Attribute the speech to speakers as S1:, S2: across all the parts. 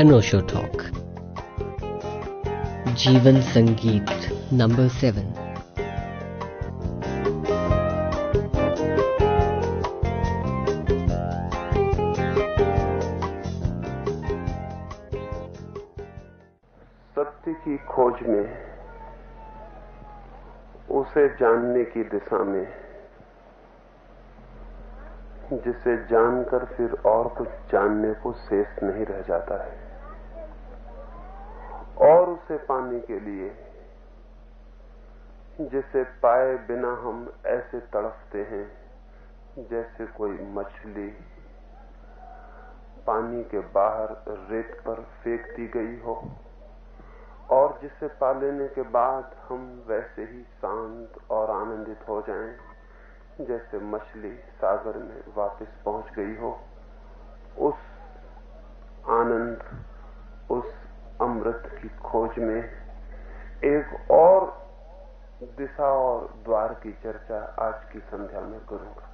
S1: अनोशो talk जीवन संगीत number seven
S2: सत्य की खोज में, उसे जानने की दिशा में, जिसे जानकर फिर और कुछ जानने को शेष नहीं रह जाता है। और उसे पाने के लिए, जिसे पाए बिना हम ऐसे तड़फते हैं, जैसे कोई मछली पानी के बाहर रेत पर फेंक दी गई हो, और जिसे पा लेने के बाद हम वैसे ही शांत और आनंदित हो जाएँ, जैसे मछली सागर में वापस पहुँच गई हो। उस आनंद, उस अमृत की खोज में एक और दिशा और द्वार की चर्चा आज की संध्या में करूँगा।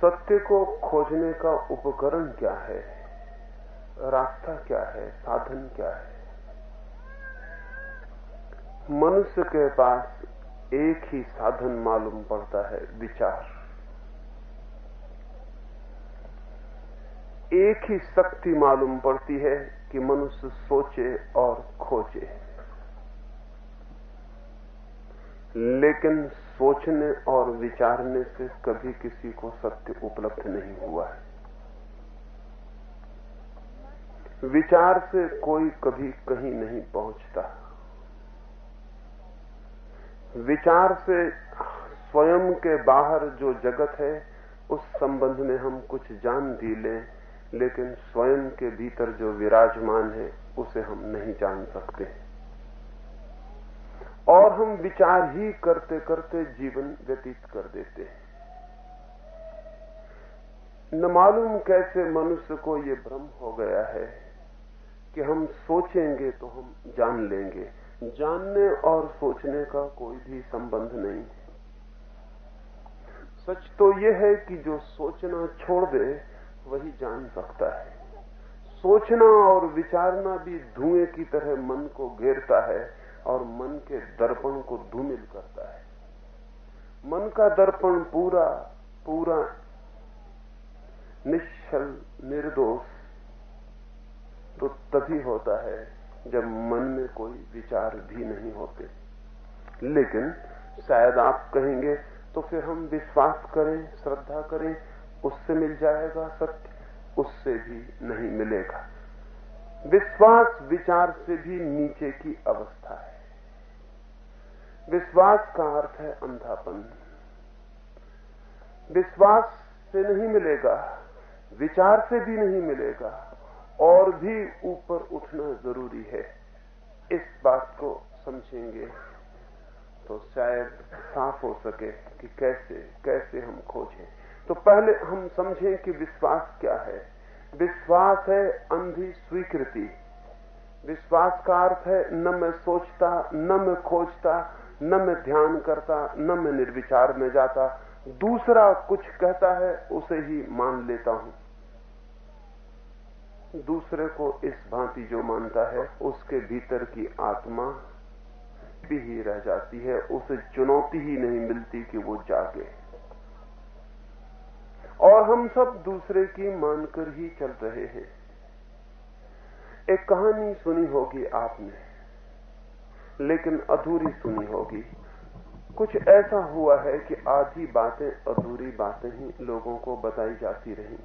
S2: सत्य को खोजने का उपकरण क्या है? रास्ता क्या है? साधन क्या है? मनुष्य के पास एक ही साधन मालूम पड़ता है, विचार। एक ही शक्ति मालूम पड़ती है कि मनुष्य सोचे और खोजे। लेकिन सोचने और विचारने से कभी किसी को सत्य उपलब्ध नहीं हुआ है। विचार से कोई कभी कहीं नहीं पहुँचता। विचार से स्वयं के बाहर जो जगत है, उस संबंध में हम कुछ जान भी लें। लेकिन स्वयं के भीतर जो विराजमान है, उसे हम नहीं जान सकते। और हम विचार ही करते करते जीवन व्यतीत कर देते हैं। न मालूम कैसे मनुष्य को ये भ्रम हो गया है कि हम सोचेंगे तो हम जान लेंगे। जानने और सोचने का कोई भी संबंध नहीं। सच तो यह है कि जो सोचना छोड़ दे वही जान सकता है। सोचना और विचारना भी धुएँ की तरह मन को घेरता है और मन के दर्पण को धूमिल करता है। मन का दर्पण पूरा पूरा निश्चल, निर्दोष तो तभी होता है जब मन में कोई विचार भी नहीं होते। लेकिन शायद आप कहेंगे तो फिर हम विश्वास करें, श्रद्धा करें उससे मिल जाएगा सत्य, उससे भी नहीं मिलेगा। विश्वास विचार से भी नीचे की अवस्था है। विश्वास का अर्थ है अंधापन। विश्वास से नहीं मिलेगा, विचार से भी नहीं मिलेगा, और भी ऊपर उठना ज़रूरी है। इस बात को समझेंगे तो शायद साफ़ हो सके कि कैसे कैसे हम खोजें। तो पहले हम समझें कि विश्वास क्या है। विश्वास है अंधी स्वीकृति। विश्वास का अर्थ है, न मैं सोचता, न मैं खोजता, न मैं ध्यान करता, न मैं निर्विचार में जाता। दूसरा कुछ कहता है, उसे ही मान लेता हूँ। दूसरे को इस भांति जो मानता है, उसके भीतर की आत्मा भी ही रह जाती है। उसे चुनौती ही नहीं मिलती कि वो जागे। और हम सब दूसरे की मानकर ही चल रहे हैं। एक कहानी सुनी होगी आपने, लेकिन अधूरी सुनी होगी। कुछ ऐसा हुआ है कि आधी बातें अधूरी बातें ही लोगों को बताई जाती रही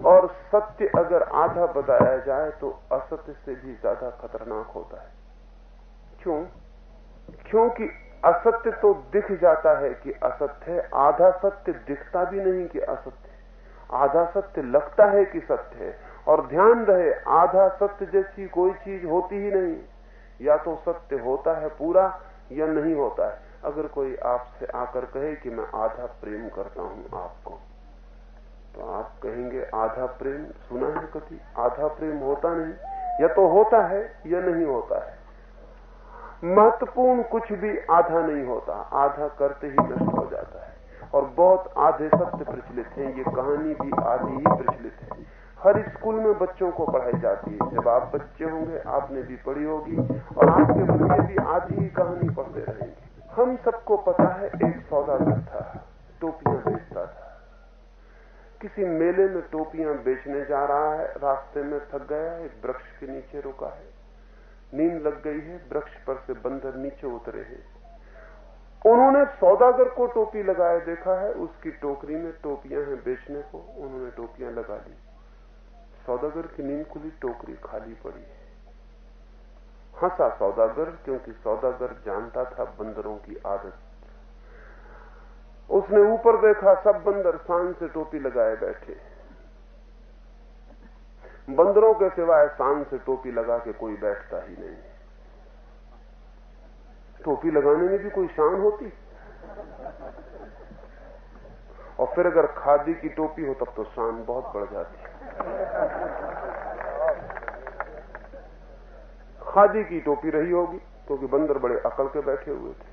S2: और सत्य अगर आधा बताया जाए तो असत्य से भी ज़्यादा खतरनाक होता है। क्यों? क्योंकि असत्य तो दिख जाता है कि असत्य है। आधा सत्य दिखता भी नहीं कि असत्य आधा सत्य लगता है कि सत्य है। और ध्यान रहे, आधा सत्य जैसी कोई चीज़ होती ही नहीं। या तो सत्य होता है पूरा, या नहीं होता है। अगर कोई आपसे आकर कहे कि मैं आधा प्रेम करता हूँ आपको तो आप कहेंगे, आधा प्रेम? सुना है कभी? आधा प्रेम होता नहीं। या तो होता है, या नहीं होता है। महत्वपूर्ण कुछ भी आधा नहीं होता, आधा करते ही नष्ट हो जाता है। और बहुत आधे सत्य प्रचलित हैं, ये कहानी भी आधी ही प्रचलित है। हर स्कूल में बच्चों को पढ़ाई जाती है। जब आप बच्चे होंगे, आपने भी पढ़ी होगी, और आपके बच्चे भी आधी ही कहानी पढ़ते रहेंगे। हम सबको पता है, एक सौदागर था, टोपियाँ बेचता था। किसी मेले में टोपियाँ बेचने जा रहा है, रास्ते में थक गया एक वृक्ष के नीचे रुका है। नींद लग गई है, वृक्ष पर से बंदर नीचे उतरे हैं। उन्होंने सौदागर को टोपी लगाए, देखा है, उसकी टोकरी में टोपियाँ हैं बेचने को, उन्होंने टोपियाँ लगा ली। सौदागर की नींद खुली, टोकरी खाली पड़ी है। हंसा सौदागर, क्योंकि सौदागर जानता था बंदरों की आदत। उसने ऊपर देखा, सब बंदर शान से टोपी लगाए बैठे बंदरों के सिवाय शान से टोपी लगा के कोई बैठता ही नहीं। टोपी लगाने में भी कोई शान होती? और फिर अगर खादी की टोपी हो तब तो शान बहुत बढ़ जाती। खादी की टोपी रही होगी, क्योंकि तो बंदर बड़े अकल के बैठे हुए थे।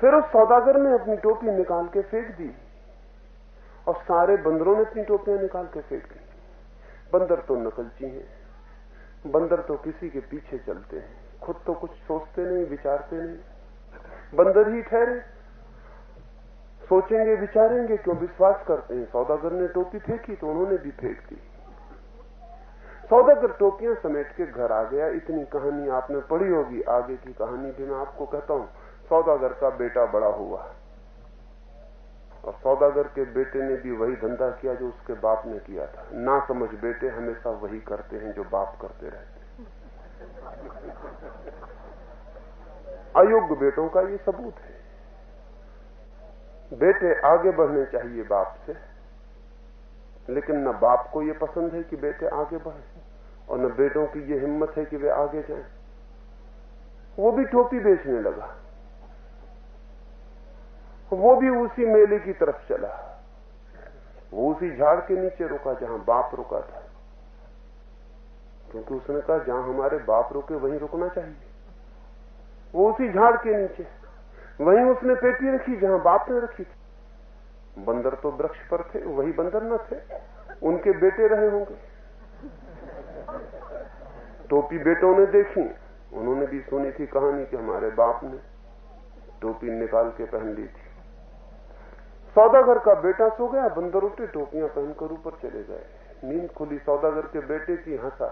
S2: फिर उस सौदागर ने अपनी टोपी निकाल के फेंक दी। और सारे बंदरों ने अपनी टोपियाँ निकाल के फेंक दी। बंदर तो नकलची हैं, बंदर तो किसी के पीछे चलते हैं, खुद तो कुछ सोचते नहीं, विचारते नहीं। बंदर ही ठहरे, सोचेंगे, विचारेंगे, क्यों विश्वास करते हैं? सौदागर ने टोपी फेंकी तो उन्होंने भी फेंक दी। सौदागर टोपियाँ समेट के घर आ गया। इतनी कहानी आपने पढ़ी होगी, आगे की कहानी भी मैं आपको कहता हूँ। सौदागर का बेटा बड़ा हुआ। और सौदागर के बेटे ने भी वही धंधा किया जो उसके बाप ने किया था। ना समझ बेटे, हमेशा वही करते हैं जो बाप करते रहते अयोग्य बेटों का ये सबूत है। बेटे आगे बढ़ने चाहिए बाप से, लेकिन न बाप को ये पसंद है कि बेटे आगे बढ़े, और न बेटों की ये हिम्मत है कि वे आगे जाएँ। वो भी टोपी बेचने लगा। वो भी उसी मेले की तरफ़ चला। वो उसी झाड़ के नीचे रुका जहाँ बाप रुका था। क्योंकि उसने कहा, जहाँ हमारे बाप रुके, वहीं रुकना चाहिए। वो उसी झाड़ के नीचे, वहीं उसने पेटी रखी जहाँ बाप ने रखी थी। बंदर तो वृक्ष पर थे, वही बंदर न थे, उनके बेटे रहे होंगे। टोपी बेटों ने देखी, उन्होंने भी सुनी थी कहानी कि हमारे बाप ने टोपी निकाल के पहन ली थी। सौदागर का बेटा सो गया बंदर उठे टोपियाँ पहनकर ऊपर चले गए। नींद खुली सौदागर के बेटे की हंसा,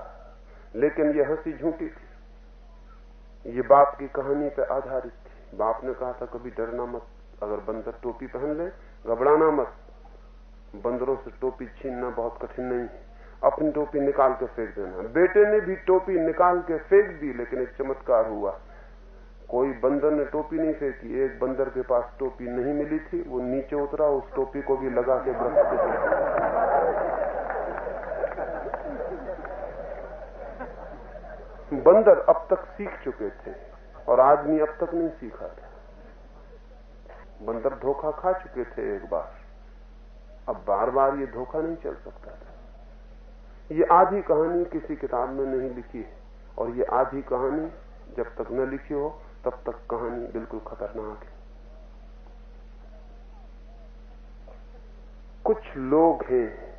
S2: लेकिन यह हँसी झूठी थी। ये बाप की कहानी पर आधारित थी। बाप ने कहा था, कभी डरना मत, अगर बंदर टोपी पहन ले, घबराना मत। बंदरों से टोपी छीनना बहुत कठिन नहीं है। अपनी टोपी निकाल के फेंक देना। बेटे ने भी टोपी निकाल के फेंक दी, लेकिन एक चमत्कार हुआ। कोई बंदर ने टोपी नहीं फेंकी, एक बंदर के पास टोपी नहीं मिली थी, वो नीचे उतरा, उस टोपी को भी लगा के वृक्ष बंदर अब तक सीख चुके थे, और आदमी अब तक नहीं सीखा था। बंदर धोखा खा चुके थे एक बार। अब बार बार ये धोखा नहीं चल सकता था। ये आधी कहानी किसी किताब में नहीं लिखी है, और ये आधी कहानी जब तक न लिखी हो तब तक कहानी बिल्कुल खतरनाक है। कुछ लोग हैं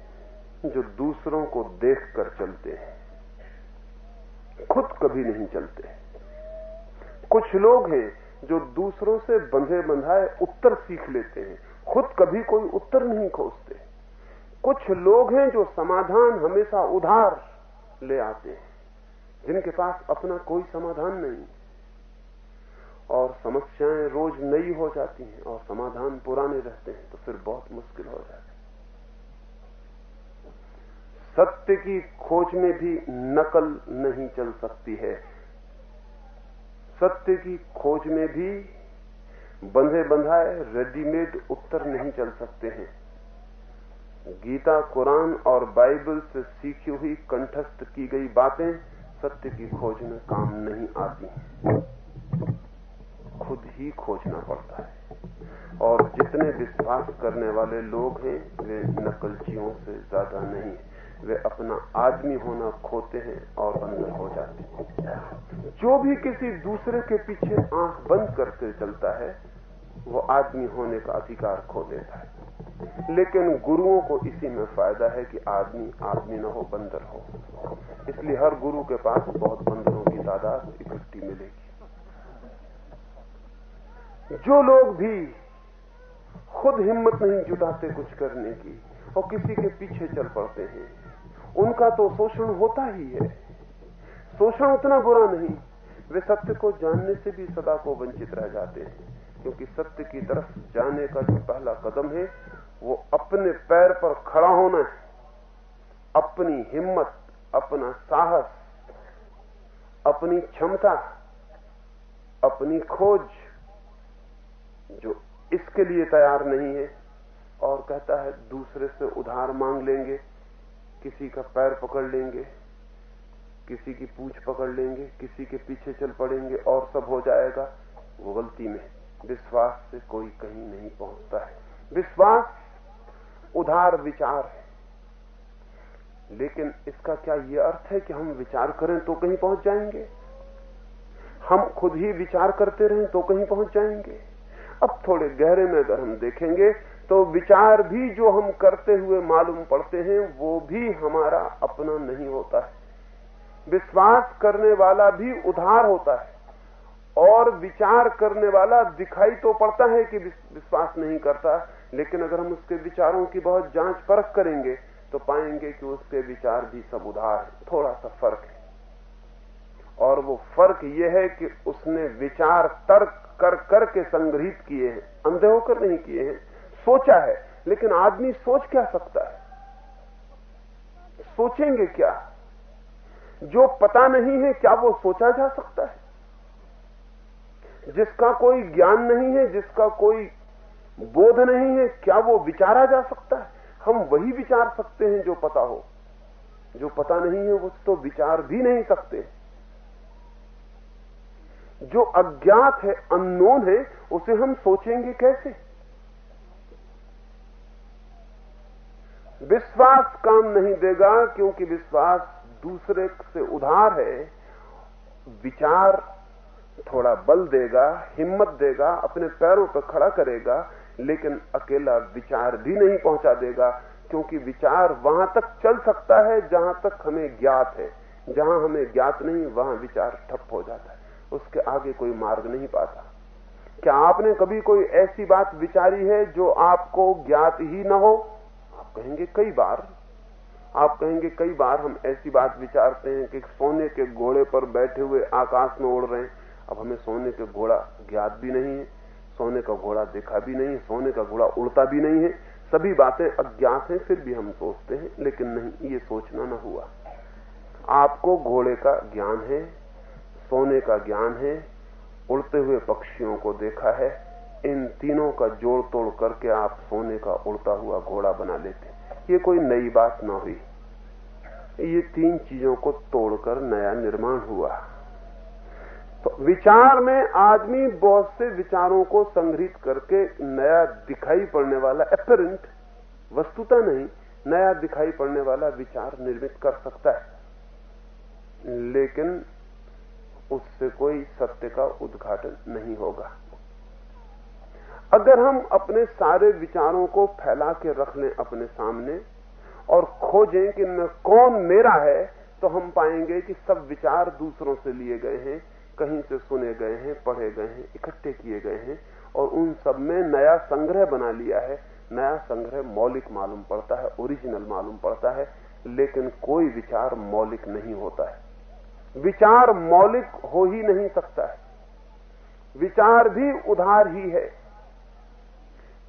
S2: जो दूसरों को देखकर चलते हैं। खुद कभी नहीं चलते। कुछ लोग हैं जो दूसरों से बंधे बंधाए उत्तर सीख लेते हैं। खुद कभी कोई उत्तर नहीं खोजते। कुछ लोग हैं जो समाधान हमेशा उधार ले आते हैं, जिनके पास अपना कोई समाधान नहीं। और समस्याएँ रोज नई हो जाती हैं और समाधान पुराने रहते हैं तो फिर बहुत मुश्किल हो जाती सत्य की खोज में भी नकल नहीं चल सकती है। सत्य की खोज में भी बंधे बंधाए रेडीमेड उत्तर नहीं चल सकते हैं। गीता, कुरान और बाइबल से सीखी हुई कंठस्थ की गई बातें सत्य की खोज में काम नहीं आती खुद ही खोजना पड़ता है। और जितने विश्वास करने वाले लोग हैं, वे नकलचियों से ज़्यादा नहीं वे अपना आदमी होना खोते हैं और अंदर हो जाते हैं। जो भी किसी दूसरे के पीछे आँख बंद करके चलता है, वो आदमी होने का अधिकार खो देता है। लेकिन गुरुओं को इसी में फ़ायदा है कि आदमी आदमी न हो, बंदर हो। इसलिए हर गुरु के पास बहुत बंदरों की तादाद इकट्ठी मिलेगी। जो लोग भी खुद हिम्मत नहीं जुटाते कुछ करने की और किसी के पीछे चल पड़ते हैं, उनका तो शोषण होता ही है। शोषण उतना बुरा नहीं, वे सत्य को जानने से भी सदा को वंचित रह जाते हैं, क्योंकि सत्य की तरफ़ जाने का जो पहला कदम है, वो अपने पैर पर खड़ा होना है। अपनी हिम्मत, अपना साहस, अपनी क्षमता, अपनी खोज जो इसके लिए तैयार नहीं है और कहता है, दूसरे से उधार मांग लेंगे, किसी का पैर पकड़ लेंगे, किसी की पूछ पकड़ लेंगे, किसी के पीछे चल पड़ेंगे और सब हो जाएगा, वो गलती में विश्वास से कोई कहीं नहीं पहुँचता है। विश्वास, उधार, विचार है। लेकिन इसका क्या ये अर्थ है कि हम विचार करें तो कहीं पहुँच जाएँगे? हम खुद ही विचार करते रहें तो कहीं पहुँच जाएँगे? अब थोड़े गहरे में अगर हम देखेंगे तो विचार भी जो हम करते हुए मालूम पड़ते हैं, वो भी हमारा अपना नहीं होता है। विश्वास करने वाला भी उधार होता है। और विचार करने वाला दिखाई तो पड़ता है कि विश्वास नहीं करता, लेकिन अगर हम उसके विचारों की बहुत जाँच परख करेंगे तो पाएँगे कि उसके विचार भी सब उधार है थोड़ा सा फ़र्क है। और वो फ़र्क यह है कि उसने विचार तर्क कर करके संग्रहित किए हैं अंधे होकर नहीं किए हैं। सोचा है, लेकिन आदमी सोच क्या सकता है? सोचेंगे क्या? जो पता नहीं है, क्या वो सोचा जा सकता है? जिसका कोई ज्ञान नहीं है, जिसका कोई बोध नहीं है, क्या वो विचारा जा सकता है? हम वही विचार सकते हैं जो पता हो। जो पता नहीं है, वो तो विचार भी नहीं सकते। जो अज्ञात है अननोन है, उसे हम सोचेंगे कैसे? विश्वास काम नहीं देगा क्योंकि विश्वास दूसरे से उधार है। विचार थोड़ा बल देगा, हिम्मत देगा, अपने पैरों पर खड़ा करेगा, लेकिन अकेला विचार भी नहीं पहुँचा देगा, क्योंकि विचार वहाँ तक चल सकता है जहाँ तक हमें ज्ञात है। जहाँ हमें ज्ञात नहीं, वहाँ विचार ठप हो जाता है। उसके आगे कोई मार्ग नहीं पाता। क्या आपने कभी कोई ऐसी बात विचारी है जो आपको ज्ञात ही न हो? आप कहेंगे कई बार। आप कहेंगे कई बार हम ऐसी बात विचारते हैं कि सोने के घोड़े पर बैठे हुए आकाश में उड़ रहे हैं। अब हमें सोने के घोड़ा ज्ञात भी नहीं है, सोने का घोड़ा देखा भी नहीं है, सोने का घोड़ा उड़ता भी नहीं है। सभी बातें अज्ञात हैं, फिर भी हम सोचते हैं, लेकिन नहीं, ये सोचना ना हुआ। आपको घोड़े का ज्ञान है सोने का ज्ञान है, उड़ते हुए पक्षियों को देखा है, इन तीनों का जोड़ तोड़ करके आप सोने का उड़ता हुआ घोड़ा बना लेते ये कोई नई बात ना हुई। ये तीन चीज़ों को तोड़कर नया निर्माण हुआ। तो विचार में आदमी बहुत से विचारों को संग्रहित करके नया दिखाई पड़ने वाला एपरेंट वस्तुता नहीं, नया दिखाई पड़ने वाला विचार निर्मित कर सकता है। लेकिन उससे कोई सत्य का उद्घाटन नहीं होगा। अगर हम अपने सारे विचारों को फैला के रख लें अपने सामने और खोजें कि मैं कौन मेरा है तो हम पाएँगे कि सब विचार दूसरों से लिए गए हैं, कहीं से सुने गए हैं, पढ़े गए हैं, इकट्ठे किए गए हैं, और उन सब में नया संग्रह बना लिया है। नया संग्रह मौलिक मालूम पड़ता है, ओरिजिनल मालूम पड़ता है, लेकिन कोई विचार मौलिक नहीं होता है। विचार मौलिक हो ही नहीं सकता है। विचार भी उधार ही है।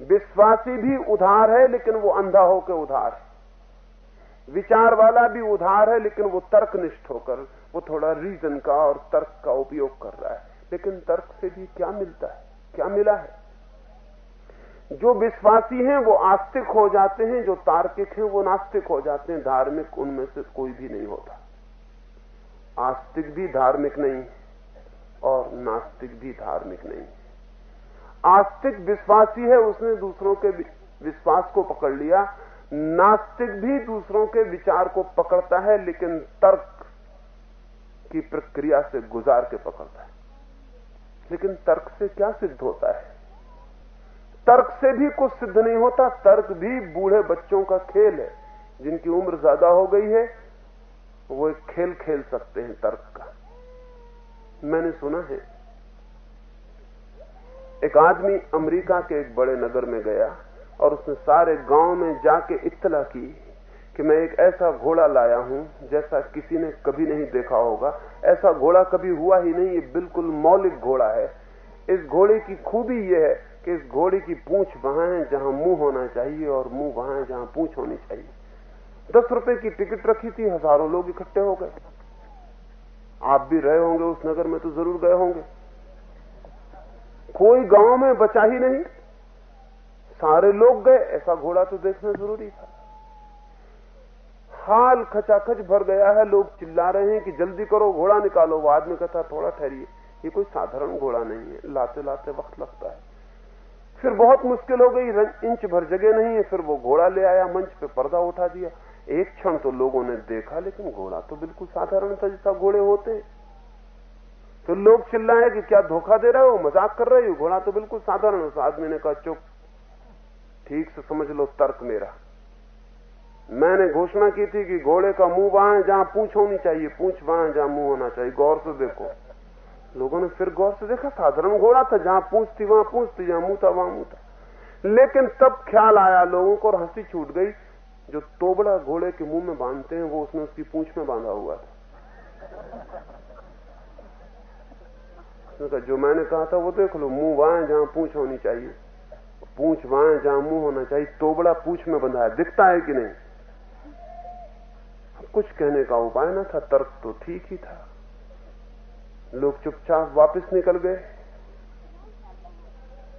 S2: विश्वासी भी उधार है, लेकिन वो अंधा होकर उधार है। विचार वाला भी उधार है, लेकिन वो तर्कनिष्ठ होकर, वो थोड़ा रीजन का और तर्क का उपयोग कर रहा है। लेकिन तर्क से भी क्या मिलता है? क्या मिला है? जो विश्वासी हैं, वो आस्तिक हो जाते हैं, जो तार्किक हैं, वो नास्तिक हो जाते हैं। धार्मिक उनमें से कोई भी नहीं होता। आस्तिक भी धार्मिक नहीं और नास्तिक भी धार्मिक नहीं। आस्तिक विश्वासी है, उसने दूसरों के विश्वास को पकड़ लिया। नास्तिक भी दूसरों के विचार को पकड़ता है, लेकिन तर्क की प्रक्रिया से गुजार के पकड़ता है। लेकिन तर्क से क्या सिद्ध होता है? तर्क से भी कुछ सिद्ध नहीं होता। तर्क भी बूढ़े बच्चों का खेल है, जिनकी उम्र ज़्यादा हो गई है। वो एक खेल खेल सकते हैं तर्क का। मैंने सुना है। एक आदमी अमेरिका के एक बड़े नगर में गया और उसने सारे गाँव में जाके इत्तला की कि मैं एक ऐसा घोड़ा लाया हूँ जैसा किसी ने कभी नहीं देखा होगा। ऐसा घोड़ा कभी हुआ ही नहीं, ये बिल्कुल मौलिक घोड़ा है। इस घोड़े की खूबी यह है कि इस घोड़े की पूंछ वहाँ है जहाँ मुँह होना चाहिए और मुँह वहाँ है जहाँ पूंछ होनी चाहिए। दस रुपए की टिकट रखी थी, हज़ारों लोग इकट्ठे हो गए। आप भी रहे होंगे उस नगर में तो ज़रूर गए होंगे। कोई गाँव में बचा ही नहीं। सारे लोग गए, ऐसा घोड़ा तो देखना ज़रूरी था। हाल खचाखच भर गया है, लोग चिल्ला रहे हैं कि जल्दी करो, घोड़ा निकालो। वो आदमी कहता थोड़ा ठहरिए। ये कोई साधारण घोड़ा नहीं है। लाते लाते वक्त लगता है। फिर बहुत मुश्किल हो गई इंच भर जगह नहीं है। फिर वो घोड़ा ले आया, मंच पे पर्दा उठा दिया। एक क्षण तो लोगों ने देखा, लेकिन घोड़ा तो बिल्कुल साधारण था जैसा घोड़े होते। तो लोग चिल्लाए कि क्या धोखा दे रहे हो? मज़ाक कर रहे हो? घोड़ा तो बिल्कुल साधारण उस आदमी ने कहा, चुप। ठीक से समझ लो, तर्क मेरा। मैंने घोषणा की थी कि घोड़े का मुँह वहाँ जहाँ पूछ होनी चाहिए। पूछ वहाँ जहाँ मुँह होना चाहिए। गौर से देखो। लोगों ने फिर गौर से देखा, साधारण घोड़ा था। जहाँ पूछ थी, वहाँ पूछ थी, जहाँ मुँह था, वहाँ मुँह था। लेकिन तब ख्याल आया लोगों को और हँसी छूट गई। जो तोबड़ा घोड़े के मुँह में बांधते हैं, वो उसने उसकी पूछ में बांधा हुआ था उसने जो मैंने कहा था, वो देख लो, मुँह वहाँ जहाँ पूछ होनी चाहिए। पूछ वहाँ जहाँ मुँह होना चाहिए। तोबड़ा पूछ में बंधा है, दिखता है कि नहीं? कुछ कहने का उपाय ना था, तर्क तो ठीक ही था। लोग चुपचाप वापस निकल गए।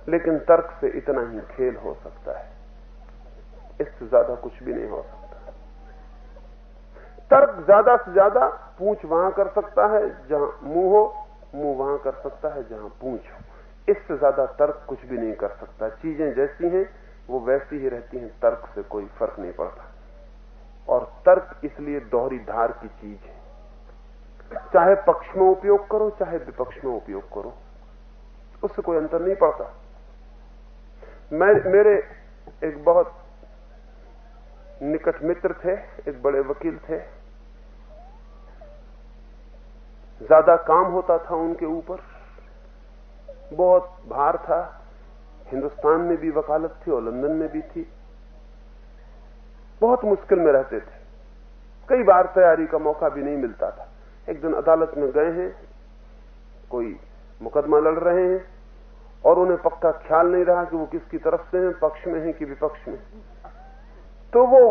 S2: लेकिन तर्क से इतना ही खेल हो सकता है। इससे ज़्यादा कुछ भी नहीं हो सकता। तर्क ज़्यादा से ज़्यादा पूछ वहाँ कर सकता है जहाँ मुँह हो, मुँह वहाँ कर सकता है जहाँ पूछ हो। इससे ज़्यादा तर्क कुछ भी नहीं कर सकता। चीज़ें जैसी हैं, वो वैसी ही रहती हैं, तर्क से कोई फ़र्क नहीं पड़ता। और तर्क इसलिए दोहरी धार की चीज़ है। चाहे पक्ष में उपयोग करो, चाहे विपक्ष में उपयोग करो, उससे कोई अंतर नहीं पड़ता। मैं, मेरे एक बहुत निकट मित्र थे, एक बड़े वकील थे। ज़्यादा काम होता था उनके ऊपर। बहुत भार था। हिंदुस्तान में भी वकालत थी और लंदन में भी थी। बहुत मुश्किल में रहते थे। कई बार तैयारी का मौका भी नहीं मिलता था। एक दिन अदालत में गए हैं, कोई मुकदमा लड़ रहे हैं और उन्हें पक्का ख्याल नहीं रहा कि वो किसकी तरफ़ से हैं, पक्ष में हैं कि विपक्ष में। तो वो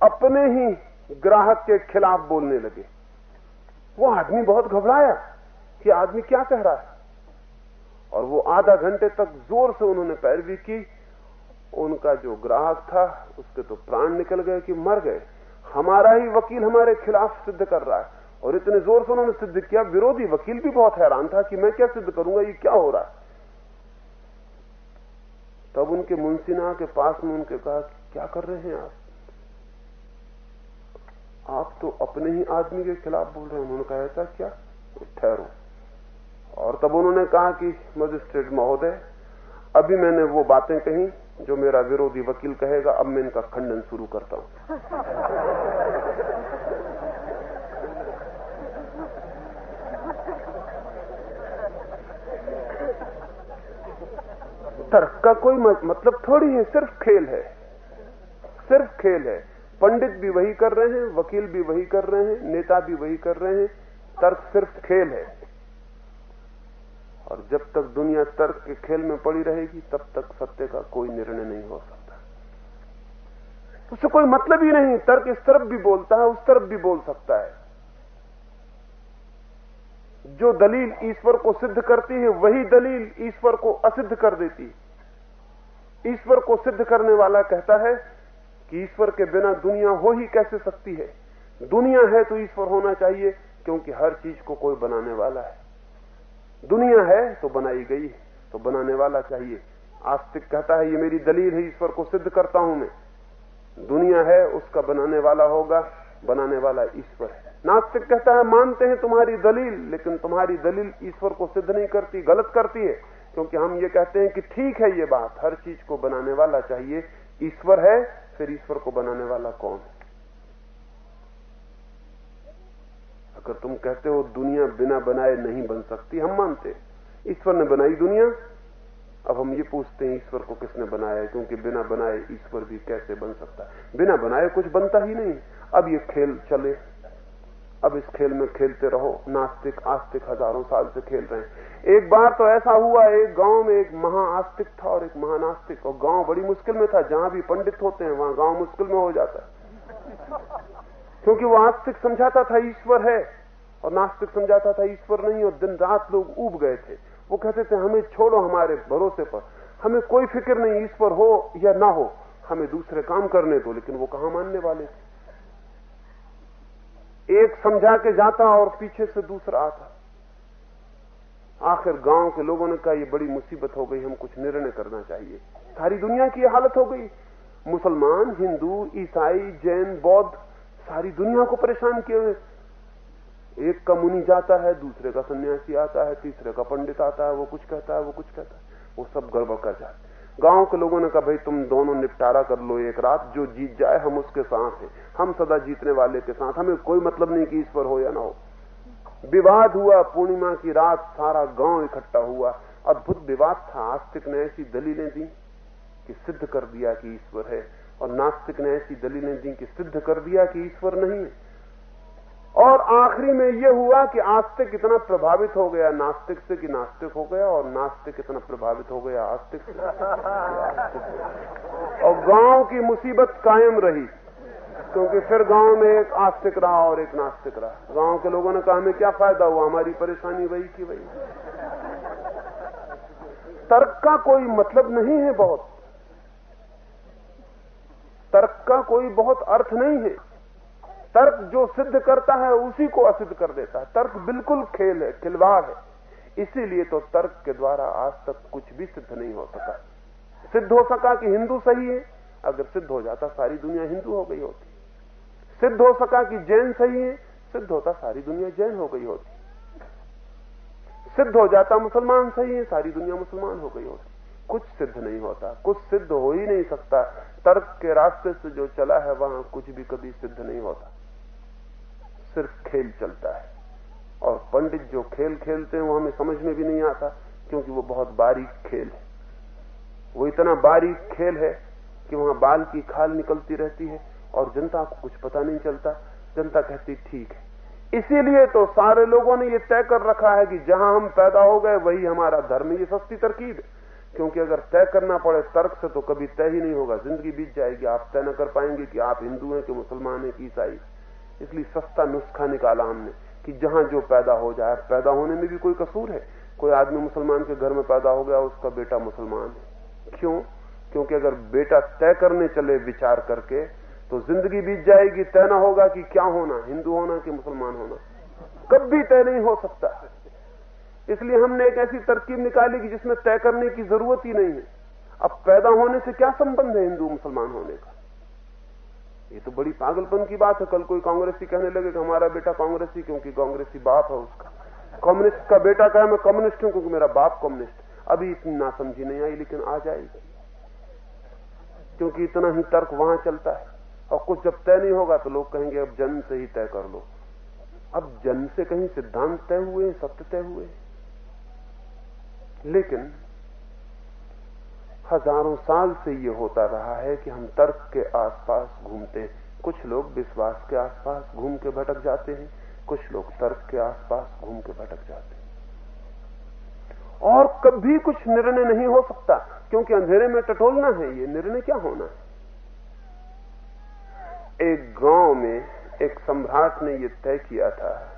S2: अपने ही ग्राहक के खिलाफ बोलने लगे। वो आदमी बहुत घबराया कि आदमी क्या कह रहा है। और वो आधा घंटे तक ज़ोर से उन्होंने पैरवी की। उनका जो ग्राहक था, उसके तो प्राण निकल गए कि मर गए। हमारा ही वकील हमारे खिलाफ सिद्ध कर रहा है। और इतने ज़ोर से उन्होंने सिद्ध किया। विरोधी वकील भी बहुत हैरान था कि मैं क्या सिद्ध करूँगा, ये क्या हो रहा है? तब उनके मुंशीना के पास में उनके कहा कि क्या कर रहे हैं आप? आप तो अपने ही आदमी के खिलाफ बोल रहे हैं। उन्होंने कहा, ऐसा क्या? ठहरो। और तब उन्होंने कहा कि मजिस्ट्रेट महोदय, अभी मैंने वो बातें कही जो मेरा विरोधी वकील कहेगा, अब मैं इनका खंडन शुरू करता हूँ। तर्क का कोई मतलब थोड़ी है, सिर्फ़ खेल है। सिर्फ़ खेल है। पंडित भी वही कर रहे हैं, वकील भी वही कर रहे हैं, नेता भी वही कर रहे हैं। तर्क सिर्फ़ खेल है। और जब तक दुनिया तर्क के खेल में पड़ी रहेगी, तब तक सत्य का कोई निर्णय नहीं हो सकता। उससे कोई मतलब ही नहीं। तर्क इस तरफ़ भी बोलता है, उस तरफ़ भी बोल सकता है। जो दलील ईश्वर को सिद्ध करती है, वही दलील ईश्वर को असिद्ध कर देती है। ईश्वर को सिद्ध करने वाला कहता है कि ईश्वर के बिना दुनिया हो ही कैसे सकती है? दुनिया है तो ईश्वर होना चाहिए, क्योंकि हर चीज़ को कोई बनाने वाला है। दुनिया है तो बनाई गई है तो बनाने वाला चाहिए। आस्तिक कहता है, ये मेरी दलील है, ईश्वर को सिद्ध करता हूँ मैं। दुनिया है, उसका बनाने वाला होगा, बनाने वाला ईश्वर है। नास्तिक कहता है, मानते हैं तुम्हारी दलील, लेकिन तुम्हारी दलील ईश्वर को सिद्ध नहीं करती, गलत करती है। क्योंकि हम ये कहते हैं कि ठीक है ये बात, हर चीज़ को बनाने वाला चाहिए, ईश्वर है फिर ईश्वर को बनाने वाला कौन है? अगर तुम कहते हो दुनिया बिना बनाए नहीं बन सकती, हम मानते ईश्वर ने बनाई दुनिया, अब हम ये पूछते हैं ईश्वर को किसने बनाया क्योंकि बिना बनाए ईश्वर भी कैसे बन सकता है? बिना बनाए कुछ बनता ही नहीं। अब ये खेल चले। अब इस खेल में खेलते रहो। नास्तिक, आस्तिक हज़ारों साल से खेल रहे हैं। एक बार तो ऐसा हुआ, एक गाँव में एक महाआस्तिक था और एक महानास्तिक। और गाँव बड़ी मुश्किल में था, जहाँ भी पंडित होते हैं, वहाँ गाँव मुश्किल में हो जाता है। क्योंकि वो आस्तिक समझाता था, ईश्वर है। और नास्तिक समझाता था, ईश्वर नहीं। और दिन रात लोग उब गए थे। वो कहते थे, हमें छोड़ो हमारे भरोसे पर। हमें कोई फ़िक्र नहीं, ईश्वर हो या ना हो। हमें दूसरे काम करने दो। लेकिन वो कहा मानने वाले थे? एक समझा के जाता और पीछे से दूसरा आता। आखिर गाँव के लोगों ने कहा यह बड़ी मुसीबत हो गई, हम कुछ निर्णय करना चाहिए। सारी दुनिया की हालत हो गई। मुसलमान, हिंदू, ईसाई, जैन, बौद्ध, सारी दुनिया को परेशान किए हुए। एक का मुनि जाता है, दूसरे का सन्यासी आता है, तीसरे का पंडित आता है, वो कुछ कहता है, वो कुछ कहता है। वो सब गड़बड़ कर जाते गाँव के लोगों ने कहा, भाई, तुम दोनों निपटारा कर लो एक रात, जो जीत जाए हम उसके साथ हैं। हम सदा जीतने वाले के साथ हमें कोई मतलब नहीं कि ईश्वर हो या ना हो। विवाद हुआ, पूर्णिमा की रात, सारा गाँव इकट्ठा हुआ। अद्भुत विवाद था। आस्तिक ने ऐसी दलीलें दी कि सिद्ध कर दिया कि ईश्वर है, और नास्तिक ने ऐसी दलीलें दी कि सिद्ध कर दिया कि ईश्वर नहीं है। और आखिरी में यह हुआ कि आस्तिक कितना प्रभावित हो गया, नास्तिक से कि नास्तिक हो गया, और नास्तिक कितना प्रभावित हो गया, आस्तिक से और गाँव की मुसीबत कायम रही, क्योंकि फिर गाँव में एक आस्तिक रहा और एक नास्तिक रहा। गाँव के लोगों ने कहा, हमें क्या फ़ायदा हुआ? हमारी परेशानी वही की वही। तर्क का कोई मतलब नहीं है बहुत। तर्क का कोई बहुत अर्थ नहीं है। तर्क जो सिद्ध करता है, उसी को असिद्ध कर देता है। तर्क बिल्कुल खेल है, खिलवाड़ है। इसीलिए तो तर्क के द्वारा आज तक कुछ भी सिद्ध नहीं हो सका। सिद्ध हो सका कि हिंदू सही है? अगर सिद्ध हो जाता, सारी दुनिया हिंदू हो गई होती। सिद्ध हो सका कि जैन सही है? सिद्ध होता, सारी दुनिया जैन हो गई होती। सिद्ध हो जाता, मुसलमान सही है? सारी दुनिया मुसलमान हो गई होती। कुछ सिद्ध नहीं होता, कुछ सिद्ध हो ही नहीं सकता। तर्क के रास्ते से जो चला है, वहाँ कुछ भी कभी सिद्ध नहीं होता। सिर्फ़ खेल चलता है। और पंडित जो खेल खेलते हैं, वो हमें समझ में भी नहीं आता, क्योंकि वो बहुत बारीक खेल है। वो इतना बारीक खेल है कि वहाँ बाल की खाल निकलती रहती है और जनता को कुछ पता नहीं चलता। जनता कहती, ठीक है। इसीलिए तो सारे लोगों ने ये तय कर रखा है कि जहाँ हम पैदा हो गए, वही हमारा धर्म ये सस्ती तरकीब है। क्योंकि अगर तय करना पड़े तर्क से तो कभी तय ही नहीं होगा। ज़िंदगी बीत जाएगी। आप तय न कर पाएँगे कि आप हिंदू हैं कि मुसलमान हैं कि ईसाई। इसलिए सस्ता नुस्खा निकाला हमने कि जहाँ जो पैदा हो जाए। पैदा होने में भी कोई कसूर है? कोई आदमी मुसलमान के घर में पैदा हो गया, उसका बेटा मुसलमान है। क्यों? क्योंकि अगर बेटा तय करने चले विचार करके तो ज़िंदगी बीत जाएगी, तय ना होगा कि क्या होना, हिंदू होना कि मुसलमान होना। कभी तय नहीं हो सकता। इसलिए हमने एक ऐसी तरकीब निकाली कि जिसमें तय करने की ज़रूरत ही नहीं है। अब पैदा होने से क्या संबंध है हिंदू मुसलमान होने का? ये तो बड़ी पागलपन की बात है। कल कोई कांग्रेसी कहने लगे कि हमारा बेटा कांग्रेसी, क्योंकि कांग्रेसी बाप है उसका। कम्युनिस्ट का बेटा कहे, मैं कम्युनिस्ट हूँ क्योंकि मेरा बाप कम्युनिस्ट अभी इतनी नासमझी नहीं आई, लेकिन आ जाएगी क्योंकि इतना ही तर्क वहाँ चलता है। और कुछ जब तय नहीं होगा तो लोग कहेंगे, अब जन्म से ही तय कर लो। अब जन्म से कहीं सिद्धांत तय हुए, सत्य तय हुए। लेकिन हज़ारों साल से ये होता रहा है कि हम तर्क के आसपास घूमते हैं। कुछ लोग विश्वास के आसपास घूम के भटक जाते हैं, कुछ लोग तर्क के आसपास घूम के भटक जाते हैं। और कभी कुछ निर्णय नहीं हो सकता, क्योंकि अंधेरे में टटोलना है, ये निर्णय क्या होना है? एक गाँव में एक सम्राट ने यह तय किया था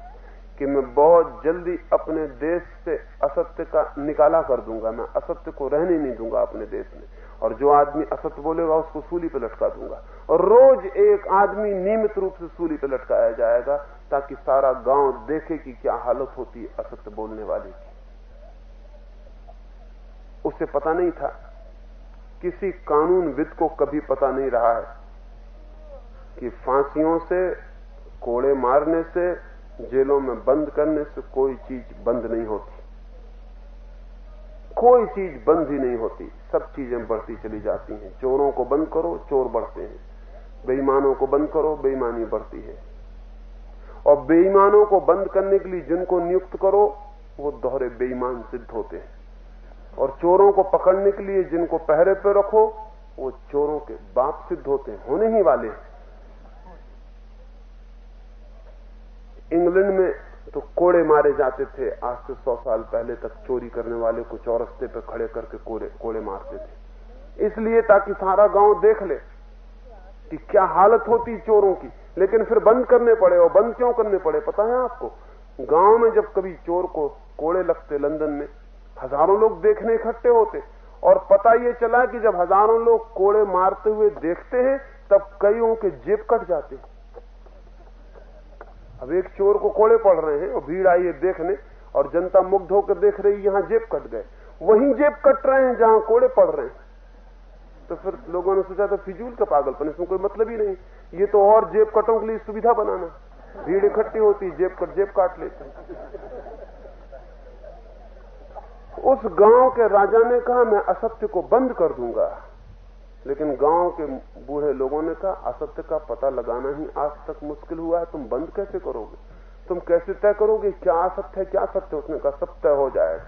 S2: कि मैं बहुत जल्दी अपने देश से असत्य का निकाला कर दूँगा। मैं असत्य को रहने नहीं दूँगा अपने देश में। और जो आदमी असत्य बोलेगा, उसको सूली पे लटका दूँगा। और रोज एक आदमी नियमित रूप से सूली पे लटकाया जाएगा, ताकि सारा गाँव देखे कि क्या हालत होती है असत्य बोलने वाले की। उसे पता नहीं था। किसी कानूनविद को कभी पता नहीं रहा है कि फांसियों से, कोड़े मारने से जेलों में बंद करने से कोई चीज़ बंद नहीं होती। कोई चीज़ बंद ही नहीं होती। सब चीज़ें बढ़ती चली जाती हैं। चोरों को बंद करो, चोर बढ़ते हैं। बेईमानों को बंद करो, बेईमानी बढ़ती है। और बेईमानों को बंद करने के लिए जिनको नियुक्त करो, वो दोहरे बेईमान सिद्ध होते हैं। और चोरों को पकड़ने के लिए जिनको पहरे पे रखो, वो चोरों के बाप सिद्ध होते हैं। होने ही वाले हैं। इंग्लैंड में तो कोड़े मारे जाते थे। आज से सौ साल पहले तक चोरी करने वाले को चौरस्ते पे खड़े करके कोड़े कोड़े मारते थे। इसलिए ताकि सारा गाँव देख ले कि क्या हालत होती चोरों की। लेकिन फिर बंद करने पड़े और बंद क्यों करने पड़े, पता है आपको? गाँव में जब कभी चोर को कोड़े लगते, लंदन में हज़ारों लोग देखने इकट्ठे होते और पता ये चला कि जब हज़ारों लोग कोड़े मारते हुए देखते हैं, तब कईयों के जेब कट जाते अब एक चोर को कोड़े पड़ रहे हैं, और भीड़ आई है देखने, और जनता मुग्ध होकर देख रही यहाँ जेब कट गए। वहीं जेब कट रहे हैं, जहाँ कोड़े पड़ रहे हैं। तो फिर लोगों ने सोचा तो फिजूल का पागलपन, इसमें कोई मतलब ही नहीं। ये तो और जेब कटों के लिए सुविधा बनाना। भीड़ इकट्ठी होती, जेब कट, जेब काट लेते। उस गाँव के राजा ने कहा, मैं असत्य को बंद कर दूँगा। लेकिन गाँव के बूढ़े लोगों ने कहा, असत्य का पता लगाना ही आज तक मुश्किल हुआ है, तुम बंद कैसे करोगे? तुम कैसे तय करोगे क्या असत्य है, क्या सत्य उसने कहा, सब तय हो जाएगा।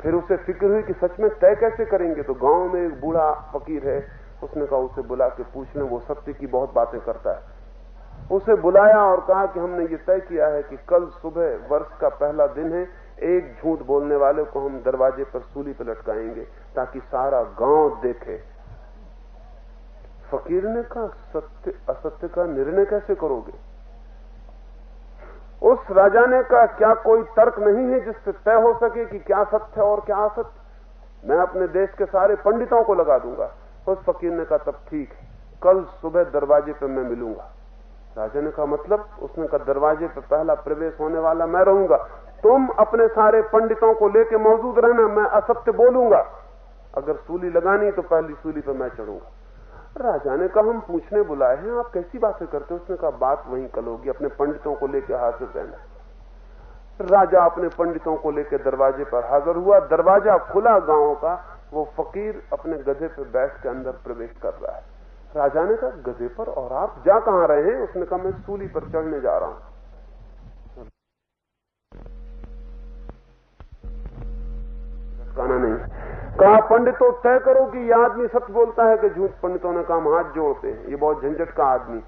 S2: फिर उसे फ़िक्र हुई कि सच में तय कैसे करेंगे? तो गाँव में एक बूढ़ा फकीर है, उसने कहा, उसे बुला के पूछ लें, वो सत्य की बहुत बातें करता है। उसे बुलाया और कहा कि हमने ये तय किया है कि कल सुबह वर्ष का पहला दिन है, एक झूठ बोलने वाले को हम दरवाजे पर सूली पर लटकाएँगे। ताकि सारा गाँव देखे। फकीर ने कहा, सत्य, असत्य का निर्णय कैसे करोगे? उस राजा ने कहा, क्या कोई तर्क नहीं है जिससे तय हो सके कि क्या सत्य और क्या असत्य? मैं अपने देश के सारे पंडितों को लगा दूँगा। उस फकीर ने कहा, तब ठीक है। कल सुबह दरवाजे पर मैं मिलूँगा। राजा ने कहा मतलब? उसने कहा, दरवाजे पर पहला प्रवेश होने वाला मैं रहूँगा। तुम अपने सारे पंडितों को लेके मौजूद रहना, मैं असत्य बोलूँगा। अगर सूली लगानी तो पहली सूली पर मैं चढ़ूँगा। राजा ने कहा, हम पूछने बुलाए हैं, आप कैसी बातें करते हो? उसने कहा, बात वहीं कल होगी अपने पंडितों को लेकर हाजिर रहना। राजा अपने पंडितों को लेकर दरवाजे पर हाजिर हुआ। दरवाज़ा खुला गाँव का, वो फकीर अपने गधे पर बैठ के अंदर प्रवेश कर रहा है। राजा ने कहा, गधे पर और आप जा कहाँ रहे हैं? उसने कहा, मैं सूली पर चढ़ने जा रहा हूँ। कहना नहीं। कहा, पंडितों तय करो कि यह आदमी सच बोलता है कि झूठ पंडितों ने कहा हाथ जोड़ते हैं। ये बहुत झंझट का आदमी।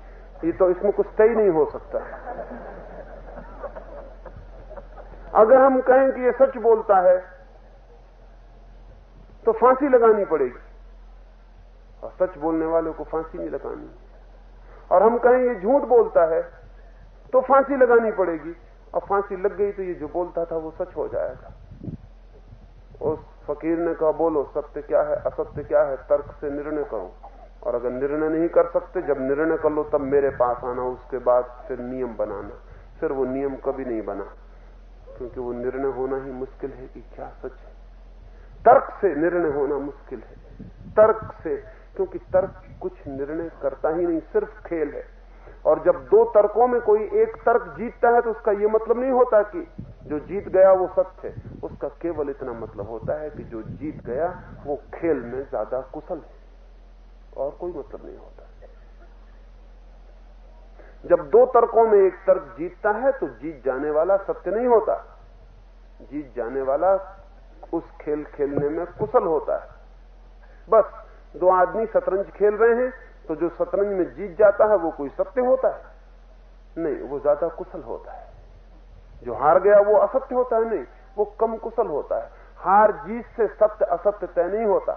S2: ये तो इसमें कुछ तय नहीं हो सकता। अगर हम कहें कि ये सच बोलता है तो फांसी लगानी पड़ेगी। और सच बोलने वाले को फांसी नहीं लगानी। और हम कहें ये झूठ बोलता है तो फांसी लगानी पड़ेगी। और फांसी लग गई तो ये जो बोलता था वो सच हो जाएगा। उस फकीर ने कहा, बोलो, सत्य क्या है, असत्य क्या है? तर्क से निर्णय करो। और अगर निर्णय नहीं कर सकते, जब निर्णय कर लो, तब मेरे पास आना, उसके बाद फिर नियम बनाना। फिर वो नियम कभी नहीं बना। क्योंकि वो निर्णय होना ही मुश्किल है कि क्या सच है। तर्क से निर्णय होना मुश्किल है। तर्क से, क्योंकि तर्क कुछ निर्णय करता ही नहीं, सिर्फ़ खेल है। और जब दो तर्कों में कोई एक तर्क जीतता है तो उसका यह मतलब नहीं होता कि जो जीत गया वो सत्य है। उसका केवल इतना मतलब होता है कि जो जीत गया वो खेल में ज़्यादा कुशल है। और कोई मतलब नहीं होता। जब दो तर्कों में एक तर्क जीतता है तो जीत जाने वाला सत्य नहीं होता। जीत जाने वाला उस खेल खेलने में कुशल होता है। बस, दो आदमी शतरंज खेल रहे हैं तो जो शतरंज में जीत जाता है, वो कोई सत्य होता है? नहीं, वो ज़्यादा कुशल होता है। जो हार गया, वो असत्य होता है? नहीं, वो कम कुशल होता है। हार जीत से सत्य असत्य तय नहीं होता।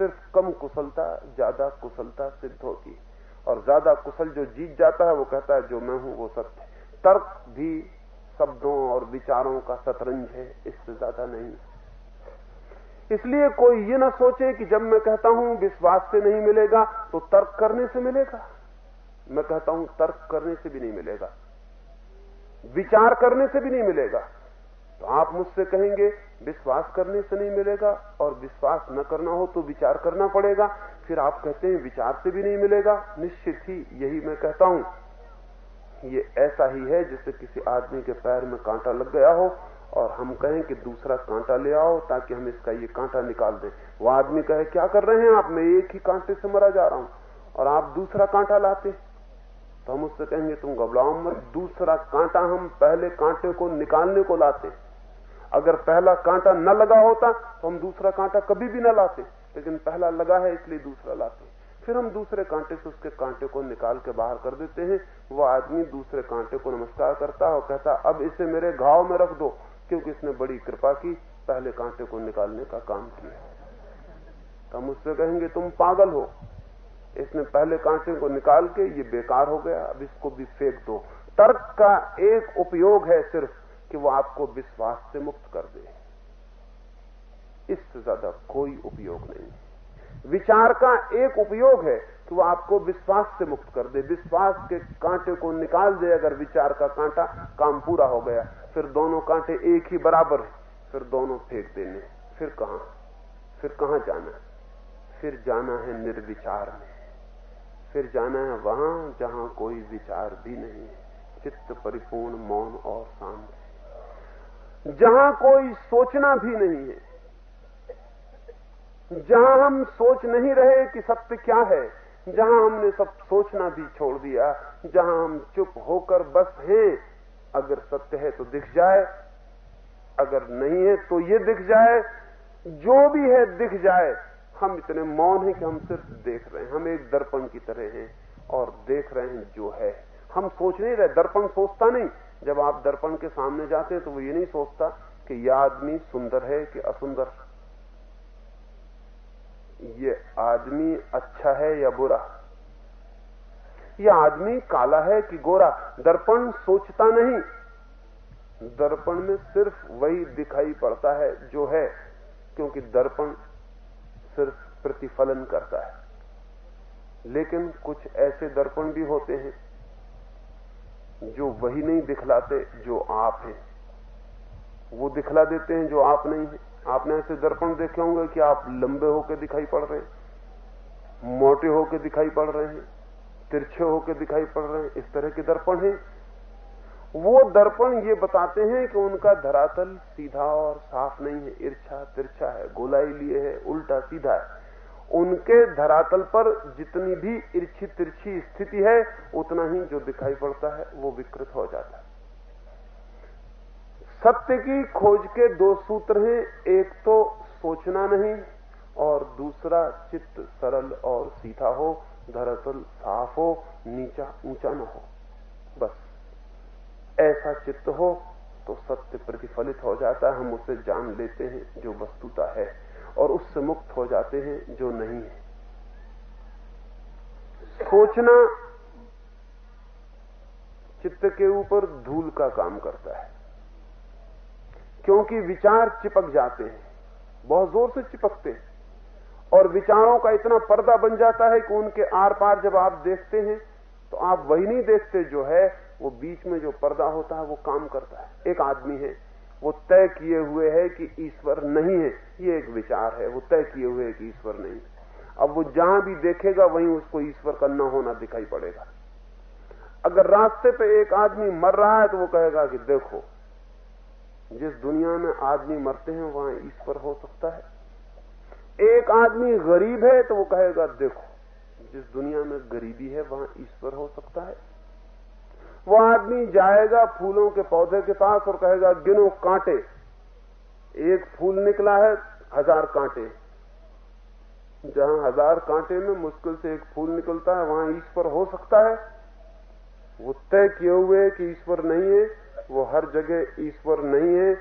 S2: सिर्फ़ कम कुशलता, ज़्यादा कुशलता सिद्ध होती और ज़्यादा कुशल जो जीत जाता है, वो कहता है, जो मैं हूँ, वो सत्य तर्क भी शब्दों और विचारों का शतरंज है, इससे ज़्यादा नहीं। इसलिए कोई ये ना सोचे कि जब मैं कहता हूँ विश्वास से नहीं मिलेगा तो तर्क करने से मिलेगा। मैं कहता हूँ तर्क करने से भी नहीं मिलेगा। विचार करने से भी नहीं मिलेगा। तो आप मुझसे कहेंगे, विश्वास करने से नहीं मिलेगा, और विश्वास न करना हो तो विचार करना पड़ेगा। फिर आप कहते हैं, विचार से भी नहीं मिलेगा। निश्चित ही यही मैं कहता हूँ। ये ऐसा ही है जैसे किसी आदमी के पैर में कांटा लग गया हो। और हम कहें कि दूसरा कांटा ले आओ ताकि हम इसका ये कांटा निकाल दें। वो आदमी कहे, क्या कर रहे हैं आप? मैं एक ही कांटे से मरा जा रहा हूँ और आप दूसरा कांटा लाते तो हम उससे कहेंगे, तुम घबराओ मत। दूसरा कांटा हम पहले कांटे को निकालने को लाते अगर पहला कांटा न लगा होता तो हम दूसरा कांटा कभी भी न लाते। लेकिन पहला लगा है इसलिए दूसरा लाते फिर हम दूसरे कांटे से उसके कांटे को निकाल के बाहर कर देते हैं। वो आदमी दूसरे कांटे को नमस्कार करता है और कहता, अब इसे मेरे घाव में रख दो। क्योंकि इसने बड़ी कृपा की, पहले कांटे को निकालने का काम किया। तो हम उससे कहेंगे, तुम पागल हो। इसने पहले कांटे को निकाल के ये बेकार हो गया, अब इसको भी फेंक दो। तर्क का एक उपयोग है सिर्फ़ कि वो आपको विश्वास से मुक्त कर दे। इससे ज़्यादा कोई उपयोग नहीं। विचार का एक उपयोग है कि वो आपको विश्वास से मुक्त कर दे। विश्वास के कांटे को निकाल दे, अगर विचार का कांटा काम पूरा हो गया। फिर दोनों कांटे एक ही बराबर फिर दोनों फेंक देने। फिर कहा? फिर कहा जाना फिर जाना है निर्विचार में। फिर जाना है वहाँ जहाँ कोई विचार भी नहीं है। चित्त परिपूर्ण, मौन और शांत जहाँ कोई सोचना भी नहीं है। जहाँ हम सोच नहीं रहे कि सत्य क्या है। जहाँ हमने सब सोचना भी छोड़ दिया। जहाँ हम चुप होकर बस हैं। अगर सत्य है तो दिख जाए, अगर नहीं है तो ये दिख जाए, जो भी है दिख जाए। हम इतने मौन हैं कि हम सिर्फ़ देख रहे हैं, हम एक दर्पण की तरह हैं और देख रहे हैं जो है। हम सोच नहीं रहे, दर्पण सोचता नहीं। जब आप दर्पण के सामने जाते हैं तो वो ये नहीं सोचता कि यह आदमी सुंदर है कि असुंदर। ये आदमी अच्छा है या बुरा? यह आदमी काला है कि गोरा, दर्पण सोचता नहीं। दर्पण में सिर्फ़ वही दिखाई पड़ता है जो है, क्योंकि दर्पण सिर्फ़ प्रतिफलन करता है। लेकिन कुछ ऐसे दर्पण भी होते हैं, जो वही नहीं दिखलाते, जो आप हैं। वो दिखला देते हैं जो आप नहीं है। आपने ऐसे दर्पण देखे होंगे कि आप लंबे होकर दिखाई पड़ रहे हैं, मोटे होकर दिखाई पड़ रहे हैं। तिरछे होकर दिखाई पड़ रहे हैं, इस तरह के दर्पण हैं। वो दर्पण ये बताते हैं कि उनका धरातल सीधा और साफ़ नहीं है ईर्छा तिरछा है, गोलाई लिए है, उल्टा सीधा है। उनके धरातल पर जितनी भी ईर्छी तिरछी स्थिति है, उतना ही जो दिखाई पड़ता है, वो विकृत हो जाता है। सत्य की खोज के दो सूत्र हैं, एक तो सोचना नहीं और दूसरा चित्त सरल और सीधा हो। दरअसल साफ़ हो नीचा ऊँचा न हो। बस। ऐसा चित्त हो तो सत्य प्रतिफलित हो जाता है। हम उसे जान लेते हैं जो वस्तुता है और उससे मुक्त हो जाते हैं जो नहीं है। सोचना चित्त के ऊपर धूल का काम करता है। क्योंकि विचार चिपक जाते हैं, बहुत ज़ोर से चिपकते हैं। और विचारों का इतना पर्दा बन जाता है कि उनके आर पार जब आप देखते हैं तो आप वही नहीं देखते जो है, वो बीच में जो पर्दा होता है, वो काम करता है। एक आदमी है, वो तय किए हुए है कि ईश्वर नहीं है। ये एक विचार है, वो तय किए हुए है कि ईश्वर नहीं है। अब वो जहाँ भी देखेगा, वहीं उसको ईश्वर का न होना दिखाई पड़ेगा। अगर रास्ते पे एक आदमी मर रहा है तो वो कहेगा कि देखो, जिस दुनिया में आदमी मरते हैं, वहाँ ईश्वर हो सकता है। एक आदमी गरीब है तो वो कहेगा, देखो, जिस दुनिया में गरीबी है, वहाँ ईश्वर हो सकता है। वो आदमी जाएगा फूलों के पौधे के पास और कहेगा, गिनो कांटे। एक फूल निकला है, हज़ार कांटे। जहाँ हज़ार कांटे में मुश्किल से एक फूल निकलता है, वहाँ ईश्वर हो सकता है। वो तय किए हुए कि ईश्वर नहीं है, वो हर जगह ईश्वर नहीं है।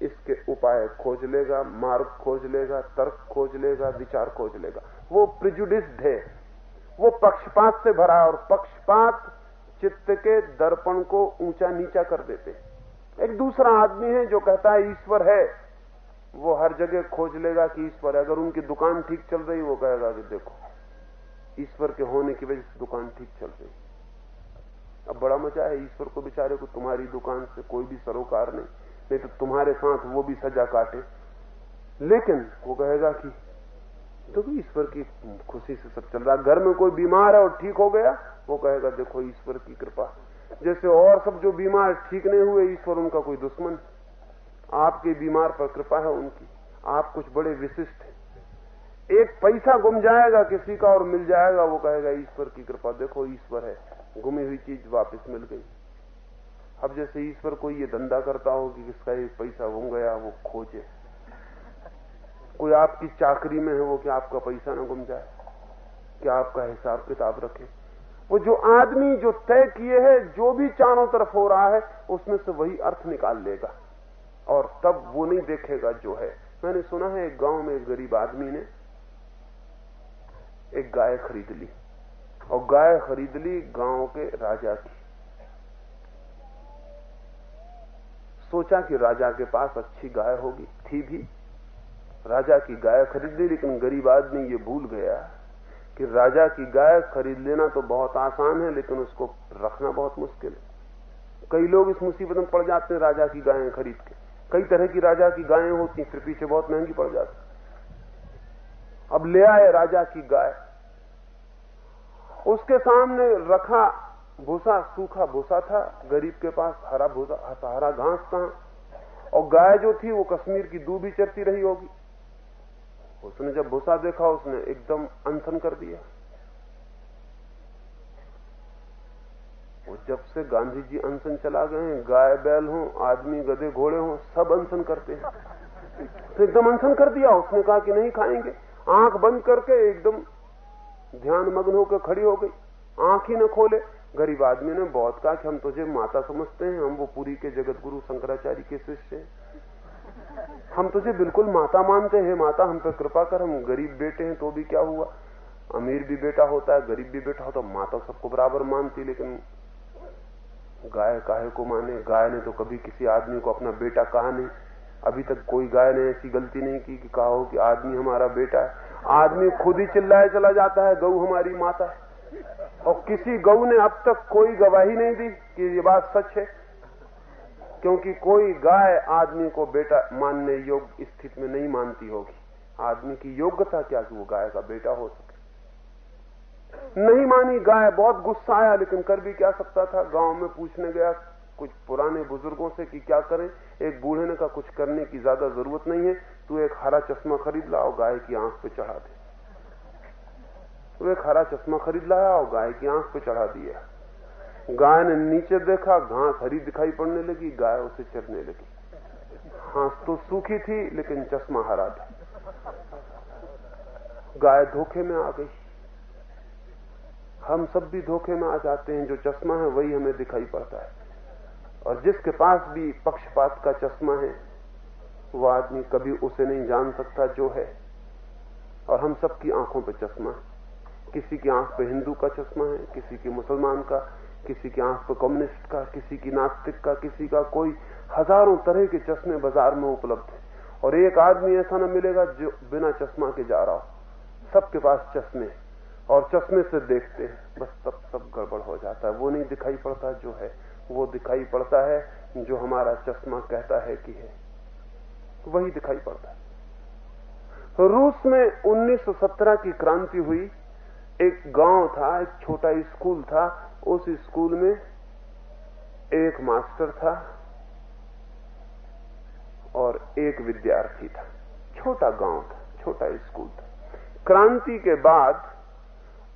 S2: इसके उपाय खोज लेगा, मार्ग खोज लेगा, तर्क खोज लेगा, विचार खोज लेगा। वो प्रिजुडिस्ड है। वो पक्षपात से भरा और पक्षपात चित्त के दर्पण को ऊँचा नीचा कर देते एक दूसरा आदमी है जो कहता है, ईश्वर है। वो हर जगह खोज लेगा कि ईश्वर है। अगर उनकी दुकान ठीक चल रही, वो कहेगा कि देखो, ईश्वर के होने की वजह से दुकान ठीक चल रही। अब बड़ा मज़ा है, ईश्वर को बेचारे को तुम्हारी दुकान से कोई भी सरोकार नहीं। नहीं तो तुम्हारे साथ वो भी सजा काटे। लेकिन वो कहेगा कि, देखो, ईश्वर की खुशी से सब चल रहा घर में कोई बीमार है और ठीक हो गया? वो कहेगा, देखो, ईश्वर की कृपा। जैसे और सब जो बीमार ठीक नहीं हुए, ईश्वर उनका कोई दुश्मन आपके बीमार पर कृपा है उनकी। आप कुछ बड़े विशिष्ट हैं। एक पैसा गुम जाएगा किसी का और मिल जाएगा। वो कहेगा, ईश्वर की कृपा, देखो, ईश्वर है। गुमी हुई चीज़ वापस मिल गई। अब जैसे ईश्वर कोई ये धंधा करता हो कि किसका एक पैसा गुम गया, वो खोजे। कोई आपकी चाकरी में है वो कि आपका पैसा ना गुम जाए, कि आपका हिसाब किताब रखे। वो जो आदमी जो तय किए है, जो भी चारों तरफ़ हो रहा है, उसमें से वही अर्थ निकाल लेगा। और तब वो नहीं देखेगा जो है। मैंने सुना है एक गाँव में एक गरीब आदमी ने एक गाय खरीद ली। और गाय खरीद ली गाँव के राजा की। सोचा कि राजा के पास अच्छी गाय होगी, थी भी। राजा की गाय खरीद ली, लेकिन गरीब आदमी ये भूल गया कि राजा की गाय खरीद लेना तो बहुत आसान है, लेकिन उसको रखना बहुत मुश्किल है। कई लोग इस मुसीबत में पड़ जाते हैं राजा की गायें खरीद के। कई तरह की राजा की गायें होती फिर पीछे बहुत महँगी पड़ जाती अब ले आए राजा की गाय। उसके सामने रखा भूसा, सूखा भूसा था, गरीब के पास हरा भूसा हरा घास था, और गाय जो थी वो कश्मीर की दूबी चरती रही होगी। उसने जब भूसा देखा, उसने एकदम अनशन कर दिया। वो जब से गांधी जी अनशन चला गए हैं, गाय, बैल हो, आदमी, गधे, घोड़े हो, सब अनशन करते हैं। तो एकदम अनशन कर दिया। उसने कहा कि नहीं खाएँगे। आँख बंद करके एकदम ध्यान मग्न होकर खड़ी हो गई। आँख ही न खोले। गरीब आदमी ने बहुत कहा कि हम तुझे माता समझते हैं, हम वो पूरी के जगत गुरु शंकराचार्य के शिष्य हैं। हम तुझे बिल्कुल माता मानते हैं, माता हम पे कृपा कर, हम गरीब बेटे हैं तो भी क्या हुआ? अमीर भी बेटा होता है, गरीब भी बेटा होता है, माता सबको बराबर मानती, लेकिन गाय काहे को माने? गाय ने तो कभी किसी आदमी को अपना बेटा कहा नहीं। अभी तक कोई गाय ने ऐसी गलती नहीं की कि कहा हो कि आदमी हमारा बेटा है। आदमी खुद ही चिल्लाए चला जाता है, गऊ हमारी माता है। और किसी गऊ ने अब तक कोई गवाही नहीं दी कि ये बात सच है? क्योंकि कोई गाय आदमी को बेटा मानने योग्य स्थिति में नहीं मानती होगी। आदमी की योग्यता क्या कि वो गाय का बेटा हो सके? नहीं मानी गाय बहुत गुस्सा आया, लेकिन कर भी क्या सकता था? गाँव में पूछने गया कुछ पुराने बुज़ुर्गों से कि क्या करें? एक बूढ़े ने कहा, कुछ करने की ज़्यादा ज़रूरत नहीं है, तू एक हरा चश्मा खरीद लाओ गाय की आँख पे चढ़ा दे। एक हरा चश्मा खरीद लाया और गाय की आँख पे चढ़ा दिया। गाय ने नीचे देखा, घास हरी दिखाई पड़ने लगी, गाय उसे चरने लगी। घास तो सूखी थी, लेकिन चश्मा हरा था। गाय धोखे में आ गई। हम सब भी धोखे में आ जाते हैं, जो चश्मा है, वही हमें दिखाई पड़ता है। और जिसके पास भी पक्षपात का चश्मा है, वो आदमी कभी उसे नहीं जान सकता जो है। और हम सबकी आँखों पर चश्मा है। किसी की आँख पे हिंदू का चश्मा है, किसी की मुसलमान का, किसी की आँख पर कम्युनिस्ट का, किसी की नास्तिक का, किसी का कोई हज़ारों तरह के चश्मे बाज़ार में उपलब्ध है। और एक आदमी ऐसा न मिलेगा जो बिना चश्मा के जा रहा हो। सबके पास चश्मे और चश्मे से देखते हैं। बस तब सब गड़बड़ हो जाता है। वो नहीं दिखाई पड़ता जो है। वो दिखाई पड़ता है जो हमारा चश्मा कहता है कि है। वही दिखाई पड़ता है। रूस में 1917 की क्रांति हुई। एक गाँव था, एक छोटा स्कूल था। उस स्कूल में एक मास्टर था और एक विद्यार्थी था। छोटा गाँव था, छोटा स्कूल था। क्रांति के बाद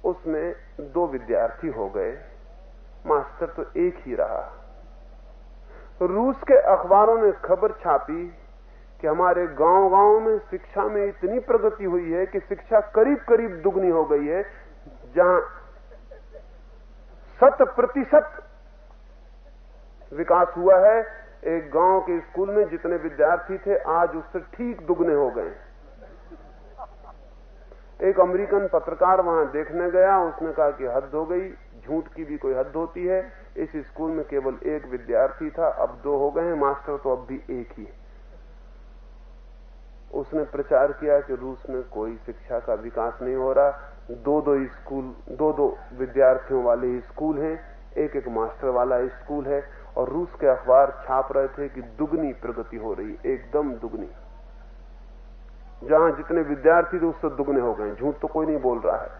S2: उसमें दो विद्यार्थी हो गए। मास्टर तो एक ही रहा। रूस के अखबारों ने खबर छापी कि हमारे गाँव गाँव में शिक्षा में इतनी प्रगति हुई है कि शिक्षा करीब करीब दुगनी हो गई है। जहाँ शत प्रतिशत विकास हुआ है, एक गाँव के स्कूल में जितने विद्यार्थी थे, आज उससे ठीक दुगने हो गए एक अमेरिकन पत्रकार वहाँ देखने गया, उसने कहा कि हद हो गई, झूठ की भी कोई हद होती है। इस स्कूल में केवल एक विद्यार्थी था, अब दो हो गए हैं, मास्टर तो अब भी एक ही है। उसने प्रचार किया कि रूस में कोई शिक्षा का विकास नहीं हो रहा दो दो स्कूल, दो दो विद्यार्थियों वाले स्कूल हैं, एक एक मास्टर वाला स्कूल है, और रूस के अखबार छाप रहे थे कि दुगनी प्रगति हो रही, एकदम दुगनी। जहाँ जितने विद्यार्थी थे, उससे दुगने हो गए। झूठ तो कोई नहीं बोल रहा है।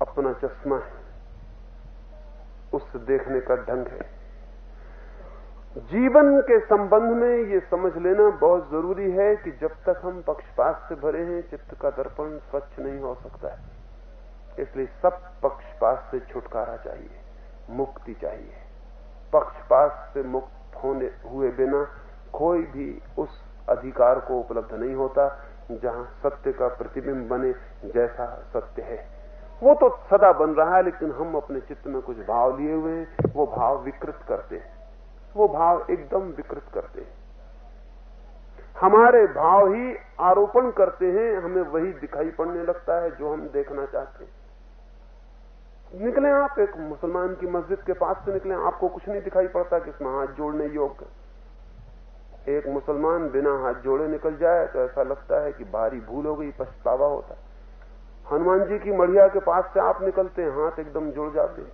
S2: अपना चश्मा है। उससे देखने का ढंग है। जीवन के संबंध में ये समझ लेना बहुत ज़रूरी है कि जब तक हम पक्षपात से भरे हैं, चित्त का दर्पण स्वच्छ नहीं हो सकता है। इसलिए सब पक्षपात से छुटकारा चाहिए, मुक्ति चाहिए। पक्षपात से मुक्त होने हुए बिना कोई भी उस अधिकार को उपलब्ध नहीं होता जहाँ सत्य का प्रतिबिंब बने जैसा सत्य है। वो तो सदा बन रहा है, लेकिन हम अपने चित्त में कुछ भाव लिए हुए हैं, वो भाव विकृत करते हैं। वो भाव एकदम विकृत करते हैं। हमारे भाव ही आरोपण करते हैं, हमें वही दिखाई पड़ने लगता है जो हम देखना चाहते हैं। निकले आप एक मुसलमान की मस्जिद के पास से निकले, आपको कुछ नहीं दिखाई पड़ता कि इसमें हाथ जोड़ने योग्य। एक मुसलमान बिना हाथ जोड़े निकल जाए तो ऐसा लगता है कि भारी भूल हो गई, पछतावा होता है। हनुमान जी की मढ़िया के पास से आप निकलते हैं, हाथ एकदम जुड़ जाते हैं।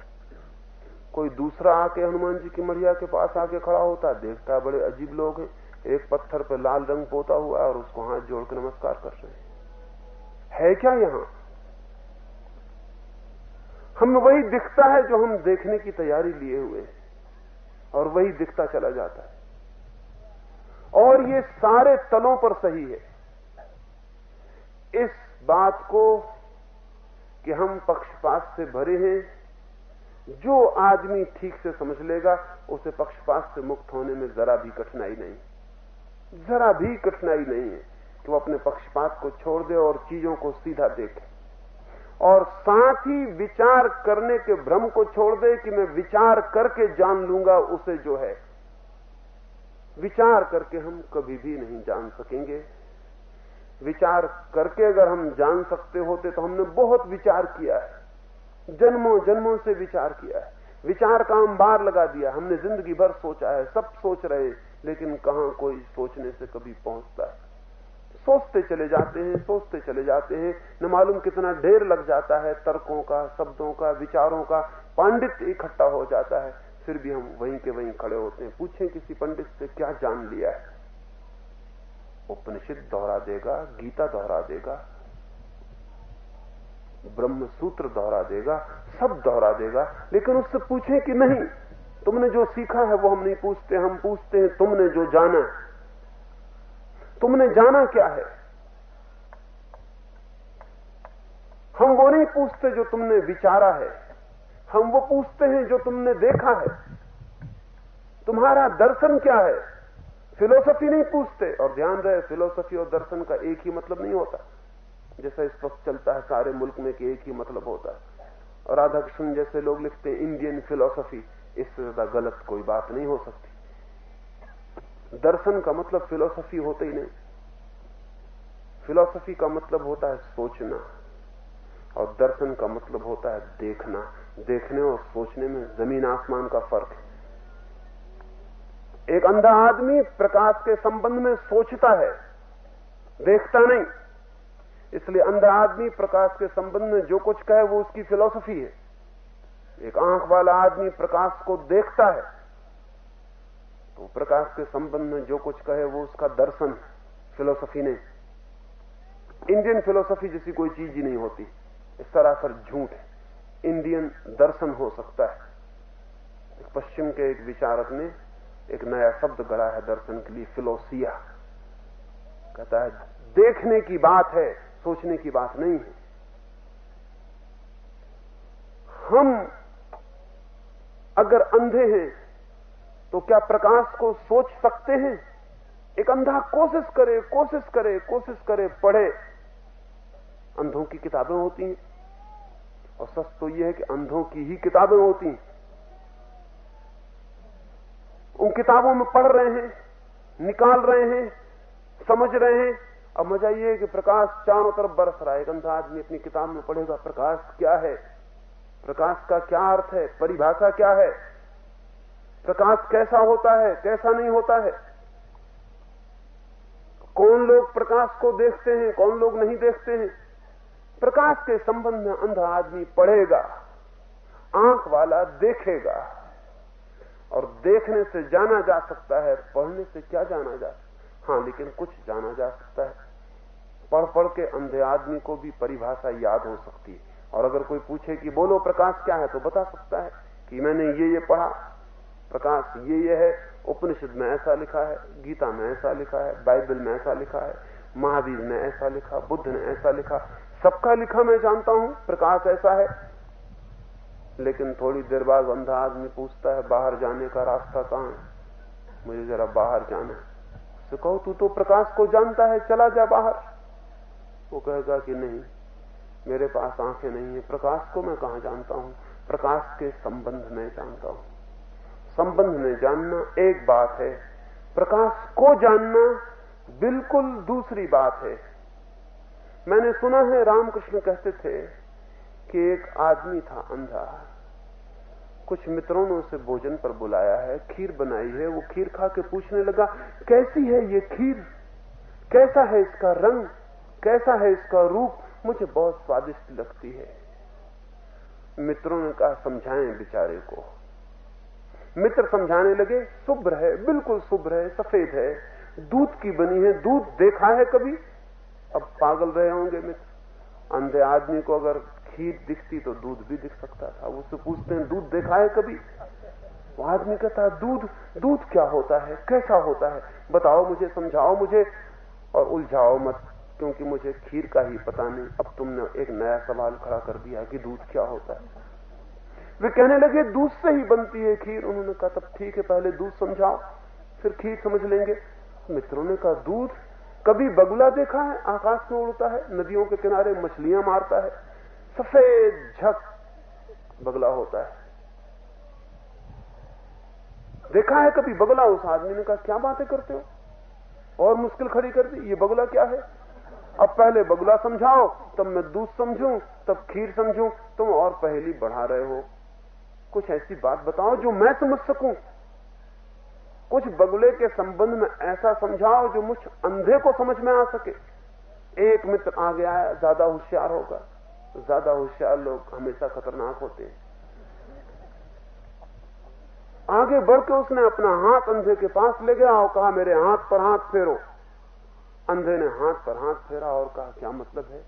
S2: कोई दूसरा आके हनुमान जी की मढ़िया के पास आके खड़ा होता, देखता बड़े अजीब लोग हैं। एक पत्थर पर लाल रंग पोता हुआ और उसको हाथ जोड़ के नमस्कार कर रहे हैं। है क्या यहाँ? हमें वही दिखता है जो हम देखने की तैयारी लिए हुए और वही दिखता चला जाता है। और ये सारे तलों पर सही है। इस बात को कि हम पक्षपात से भरे हैं जो आदमी ठीक से समझ लेगा, उसे पक्षपात से मुक्त होने में जरा भी कठिनाई नहीं। जरा भी कठिनाई नहीं है कि वो अपने पक्षपात को छोड़ दे और चीज़ों को सीधा देखे। और साथ ही विचार करने के भ्रम को छोड़ दे कि मैं विचार करके जान लूँगा, उसे जो है। विचार करके हम कभी भी नहीं जान सकेंगे। विचार करके अगर हम जान सकते होते तो हमने बहुत विचार किया है। जन्मों जन्मों से विचार किया है। विचार का हम बार लगा दिया। हमने ज़िंदगी भर सोचा है, सब सोच रहे, लेकिन कहाँ कोई सोचने से कभी पहुँचता है? सोचते चले जाते हैं, सोचते चले जाते हैं। न मालूम कितना ढेर लग जाता है, तर्कों का, शब्दों का, विचारों का पांडित्य इकट्ठा हो जाता है। फिर भी हम वहीं के वहीं खड़े होते हैं। पूछें किसी पंडित से, क्या जान लिया है? उपनिषद दोहरा देगा, गीता दोहरा देगा। ब्रह्म सूत्र दोहरा देगा, सब दोहरा देगा, लेकिन उससे पूछे कि नहीं, तुमने जो सीखा है वो हम नहीं पूछते, हम पूछते हैं तुमने जो जाना तुमने जाना क्या है? हम वो नहीं पूछते जो तुमने विचारा है, हम वो पूछते हैं जो तुमने देखा है। तुम्हारा दर्शन क्या है? फिलोसफी नहीं पूछते, और ध्यान रहे, फिलोसफी और दर्शन का एक ही मतलब नहीं होता। जैसा इस वक्त चलता है, सारे मुल्क में कि एक ही मतलब होता है। और राधा कृष्ण जैसे लोग लिखते हैं इंडियन फिलोसफी इससे ज़्यादा गलत कोई बात नहीं हो सकती। दर्शन का मतलब फिलोसफी होते ही नहीं। फिलोसफी का मतलब होता है सोचना, और दर्शन का मतलब होता है देखना। देखने और सोचने में ज़मीन आसमान का फ़र्क है। एक अंधा आदमी प्रकाश के संबंध में सोचता है, देखता नहीं। इसलिए अंधा आदमी प्रकाश के संबंध में जो कुछ कहे वो उसकी फिलोसफी है। एक आँख वाला आदमी प्रकाश को देखता है तो प्रकाश के संबंध में जो कुछ कहे वो उसका दर्शन फिलोसफी ने। इंडियन फिलोसफी जैसी कोई चीज़ ही नहीं होती। इस सरासर झूठ है। इंडियन दर्शन हो सकता है। पश्चिम के एक विचारक ने एक नया शब्द गढ़ा है दर्शन के लिए फिलोसिया कहता है, देखने की बात है। सोचने की बात नहीं है। हम अगर अंधे हैं तो क्या प्रकाश को सोच सकते हैं? एक अंधा कोशिश करे कोशिश करे कोशिश करे, पढ़े। अंधों की किताबें होती हैं। और सच तो यह है कि अंधों की ही किताबें होती हैं। उन किताबों में पढ़ रहे हैं, निकाल रहे हैं, समझ रहे हैं अब मज़ा यह है कि प्रकाश चारों तरफ़ बरस रहा है। एक अंधा आदमी अपनी किताब में पढ़ेगा, प्रकाश क्या है? प्रकाश का क्या अर्थ है? परिभाषा क्या है? प्रकाश कैसा होता है, कैसा नहीं होता है? कौन लोग प्रकाश को देखते हैं, कौन लोग नहीं देखते हैं? प्रकाश के संबंध में अंधा आदमी पढ़ेगा, आँख वाला देखेगा, और देखने से जाना जा सकता है, पढ़ने से क्या जाना जा सकता हाँ लेकिन कुछ जाना जा सकता है। पढ़ पढ़ के अंधे आदमी को भी परिभाषा याद हो सकती है। और अगर कोई पूछे कि बोलो, प्रकाश क्या है तो बता सकता है कि मैंने ये ये पढ़ा, प्रकाश ये ये है, उपनिषद में ऐसा लिखा है, गीता में ऐसा लिखा है, बाइबल में ऐसा लिखा है, महावीर ने ऐसा लिखा, बुद्ध ने ऐसा लिखा। सबका लिखा मैं जानता हूँ, प्रकाश ऐसा है। लेकिन थोड़ी देर बाद अंधा आदमी पूछता है, बाहर जाने का रास्ता कहाँ है? मुझे जरा बाहर जाना है। तो कहो, तू तो प्रकाश को जानता है, चला जा बाहर। वो कहेगा कि नहीं, मेरे पास आँखें नहीं है। प्रकाश को मैं कहा जानता हूँ? प्रकाश के संबंध में जानता हूँ। संबंध में जानना एक बात है। प्रकाश को जानना बिल्कुल दूसरी बात है। मैंने सुना है, रामकृष्ण कहते थे कि एक आदमी था अंधा। कुछ मित्रों ने उसे भोजन पर बुलाया है, खीर बनाई है। वो खीर खा के पूछने लगा, कैसी है ये खीर? कैसा है इसका रंग? कैसा है इसका रूप मुझे बहुत स्वादिष्ट लगती है। मित्रों ने कहा समझाएँ बेचारे को। मित्र समझाने लगे, शुभ्र है, बिल्कुल शुभ्र है, सफ़ेद है, दूध की बनी है, दूध देखा है कभी? अब पागल रहे होंगे मित्र। अंधे आदमी को अगर खीर दिखती तो दूध भी दिख सकता था। उससे पूछते हैं, दूध देखा है कभी? वो आदमी कहता है, दूध दूध क्या होता है? कैसा होता है? बताओ मुझे, समझाओ मुझे और उलझाओ मत। क्योंकि मुझे खीर का ही पता नहीं। अब तुमने एक नया सवाल खड़ा कर दिया कि दूध क्या होता है। वे कहने लगे, दूध से ही बनती है खीर। उन्होंने कहा, तब ठीक है, पहले दूध समझाओ, फिर खीर समझ लेंगे। मित्रों ने कहा, दूध कभी बगुला देखा है, आकाश में उड़ता है, नदियों के किनारे मछलियाँ मारता है, सफ़ेद झक बगला होता है। देखा है कभी बगला, उस आदमी ने कहा, क्या बातें करते हो? और मुश्किल खड़ी कर दी, ये बगला क्या है? अब पहले बगुला समझाओ, तब मैं दूध समझू, तब खीर समझू, तुम और पहली बढ़ा रहे हो। कुछ ऐसी बात बताओ जो मैं समझ सकूँ। कुछ बगुले के संबंध में ऐसा समझाओ जो मुझ अंधे को समझ में आ सके। एक मित्र आ गया है ज़्यादा होशियार होगा। ज़्यादा होशियार लोग हमेशा खतरनाक होते हैं। आगे बढ़कर उसने अपना हाथ अंधे के पास ले गया और कहा, मेरे हाथ पर हाथ फेरो। अंधे ने हाथ पर हाथ फेरा और कहा, क्या मतलब है?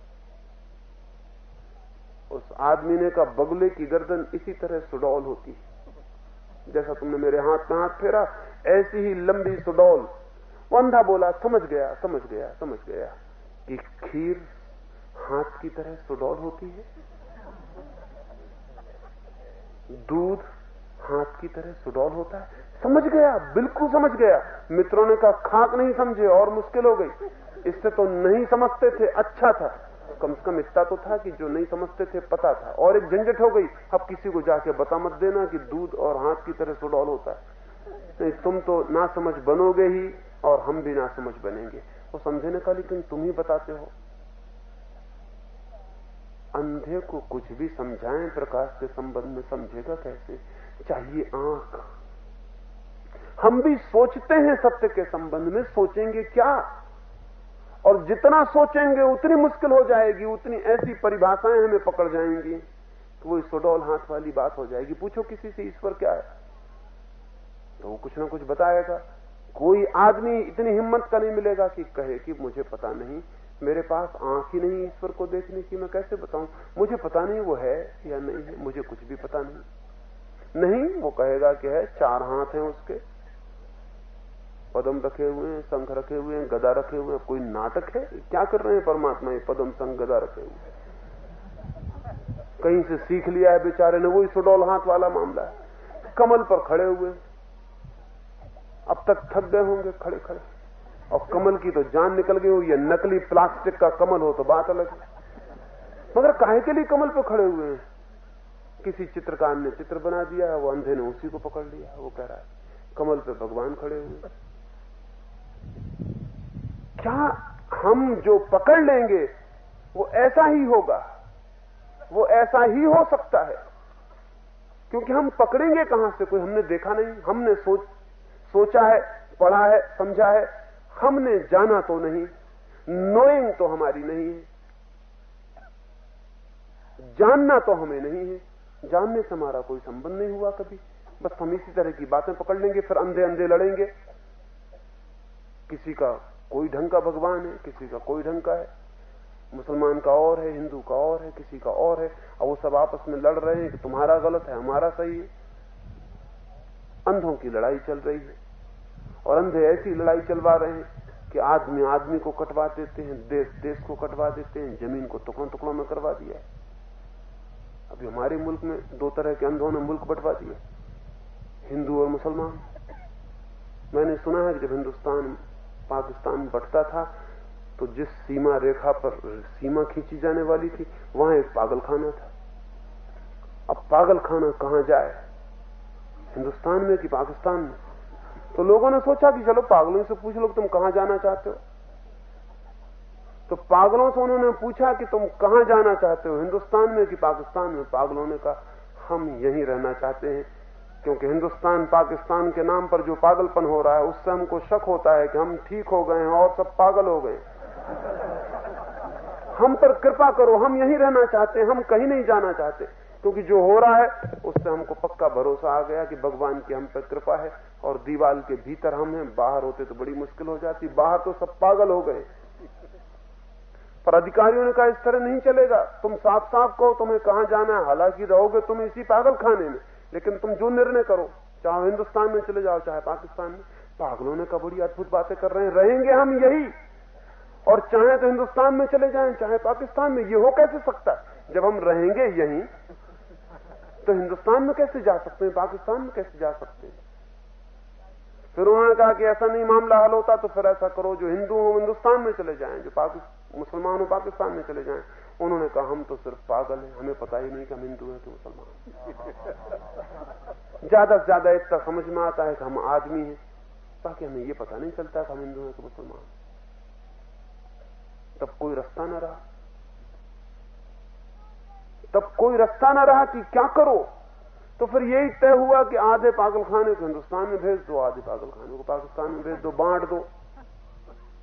S2: उस आदमी ने कहा, बगुले की गर्दन इसी तरह सुडौल होती है, जैसा तुमने मेरे हाथ में हाथ फेरा, ऐसी ही लंबी सुडौल। वो अंधा बोला, समझ गया समझ गया समझ गया कि खीर हाथ की तरह सुडौल होती है, दूध हाथ की तरह सुडौल होता है समझ गया, बिल्कुल समझ गया। मित्रों ने कहा, खाक नहीं समझे, और मुश्किल हो गई। इससे तो नहीं समझते थे अच्छा था। कम से कम इतना तो था कि जो नहीं समझते थे, पता था। और एक झंझट हो गई, अब किसी को जाके बता मत देना कि दूध और हाथ की तरह सुडौल होता है। नहीं तुम तो ना समझ बनोगे ही, और हम भी ना समझ बनेंगे। वो समझने का लेकिन तुम ही बताते हो। अंधे को कुछ भी समझाएँ, प्रकाश के संबंध में समझेगा कैसे? चाहिए आँख। हम भी सोचते हैं सत्य के संबंध में, सोचेंगे क्या? और जितना सोचेंगे, उतनी मुश्किल हो जाएगी, उतनी ऐसी परिभाषाएँ हमें पकड़ जाएँगी तो वो सुडौल हाथ वाली बात हो जाएगी। पूछो किसी से, ईश्वर क्या है? तो वो कुछ ना कुछ बताएगा। कोई आदमी इतनी हिम्मत का नहीं मिलेगा कि कहे कि मुझे पता नहीं, मेरे पास आँख ही नहीं ईश्वर को देखने की, मैं कैसे बताऊँ? मुझे पता नहीं वो है या नहीं है, मुझे कुछ भी पता नहीं। नहीं, वो कहेगा कि है, चार हाथ हैं उसके। पदम रखे हुए हैं, संघ रखे हुए हैं, गदा रखे हुए हैं। कोई नाटक है? क्या कर रहे हैं परमात्मा ये पदम, संघ, गदा रखे हुए कहीं से सीख लिया है बेचारे ने, वही सुडौल हाथ वाला मामला है। कमल पर खड़े हुए अब तक थक गए होंगे, खड़े खड़े। और कमल की तो जान निकल गई हो ये नकली प्लास्टिक का कमल हो तो बात अलग है। मगर काहे के लिए कमल पर खड़े हुए हैं? किसी चित्रकार ने चित्र बना दिया है, वो अंधे ने उसी को पकड़ लिया वो कह रहा है, कमल पे भगवान खड़े हुए क्या हम जो पकड़ लेंगे, वो ऐसा ही होगा। वो ऐसा ही हो सकता है। क्योंकि हम पकड़ेंगे कहाँ से? कोई हमने देखा नहीं। हमने सोच, सोचा है, पढ़ा है, समझा है। हमने जाना तो नहीं। नोइंग तो हमारी नहीं है। जानना तो हमें नहीं है। जानने से हमारा कोई संबंध नहीं हुआ कभी। बस हम इसी तरह की बातें पकड़ लेंगे, फिर अंधे अंधे लड़ेंगे। किसी का कोई ढंग का भगवान है, किसी का कोई ढंग का है। मुसलमान का और है, हिंदू का और है, किसी का और है। और वो सब आपस में लड़ रहे हैं कि तुम्हारा गलत है, हमारा सही है। अंधों की लड़ाई चल रही है। और अंधे ऐसी लड़ाई चलवा रहे हैं कि आदमी आदमी को कटवा देते हैं, देश देश को कटवा देते हैं, ज़मीन को टुकड़ों टुकड़ों में करवा दिया अभी हमारे मुल्क में दो तरह के अंधों ने मुल्क बंटवा दिया। हिंदू और मुसलमान। मैंने सुना है कि जब हिंदुस्तान पाकिस्तान बटता था तो जिस सीमा रेखा पर सीमा खींची जाने वाली थी, वहाँ एक पागलखाना था। अब पागल खाना कहाँ जाए? हिंदुस्तान में कि पाकिस्तान में? तो लोगों ने सोचा कि चलो पागलों से पूछ लो तुम कहाँ जाना चाहते हो? तो पागलों से उन्होंने पूछा कि तुम कहाँ जाना चाहते हो? हिंदुस्तान में कि पाकिस्तान में? पागलों ने कहा, हम यहीं रहना चाहते हैं। क्योंकि हिंदुस्तान, पाकिस्तान के नाम पर जो पागलपन हो रहा है, उससे हमको शक होता है कि हम ठीक हो गए हैं और सब पागल हो गए। हम पर कृपा करो, हम यहीं रहना चाहते हैं, हम कहीं नहीं जाना चाहते। क्योंकि जो हो रहा है, उससे हमको पक्का भरोसा आ गया कि भगवान की हम पर कृपा है और दीवाल के भीतर हम हैं। बाहर होते तो बड़ी मुश्किल हो जाती, बाहर तो सब पागल हो गए। पर अधिकारियों ने कहा, इस तरह नहीं चलेगा। तुम साफ़ साफ़ कहो, तुम्हें कहाँ जाना है? हालाँकि रहोगे तुम इसी पागल खाने में। लेकिन तुम जो निर्णय करो, चाहे हिंदुस्तान में चले जाओ, चाहे पाकिस्तान में, पागलों ने कहा बड़ी अद्भुत बातें कर रहे हैं, रहेंगे हम यही। और चाहे तो हिंदुस्तान में चले जाएँ, चाहे पाकिस्तान में, ये हो कैसे सकता है? जब हम रहेंगे यहीं तो हिंदुस्तान में कैसे जा सकते हैं, पाकिस्तान में कैसे जा सकते हैं? फिर उन्होंने कहा कि ऐसा नहीं मामला हल होता तो फिर ऐसा करो, जो हिंदू हो हिंदुस्तान में चले जाएँ, जो मुसलमान हो, पाकिस्तान में चले जाएँ। उन्होंने कहा, हम तो सिर्फ़ पागल हैं, हमें पता ही नहीं कि हम हिंदू हैं कि मुसलमान ज़्यादा से ज़्यादा इतना समझ में आता है कि हम आदमी हैं, ताकि हमें ये पता नहीं चलता कि हम हिंदू हैं कि मुसलमान तब कोई रास्ता न रहा। तब कोई रास्ता न रहा कि क्या करो? तो फिर यही तय हुआ कि आधे पागल खाने को हिंदुस्तान में भेज दो, आधे पागल खाने को पाकिस्तान में भेज दो, बांट दो।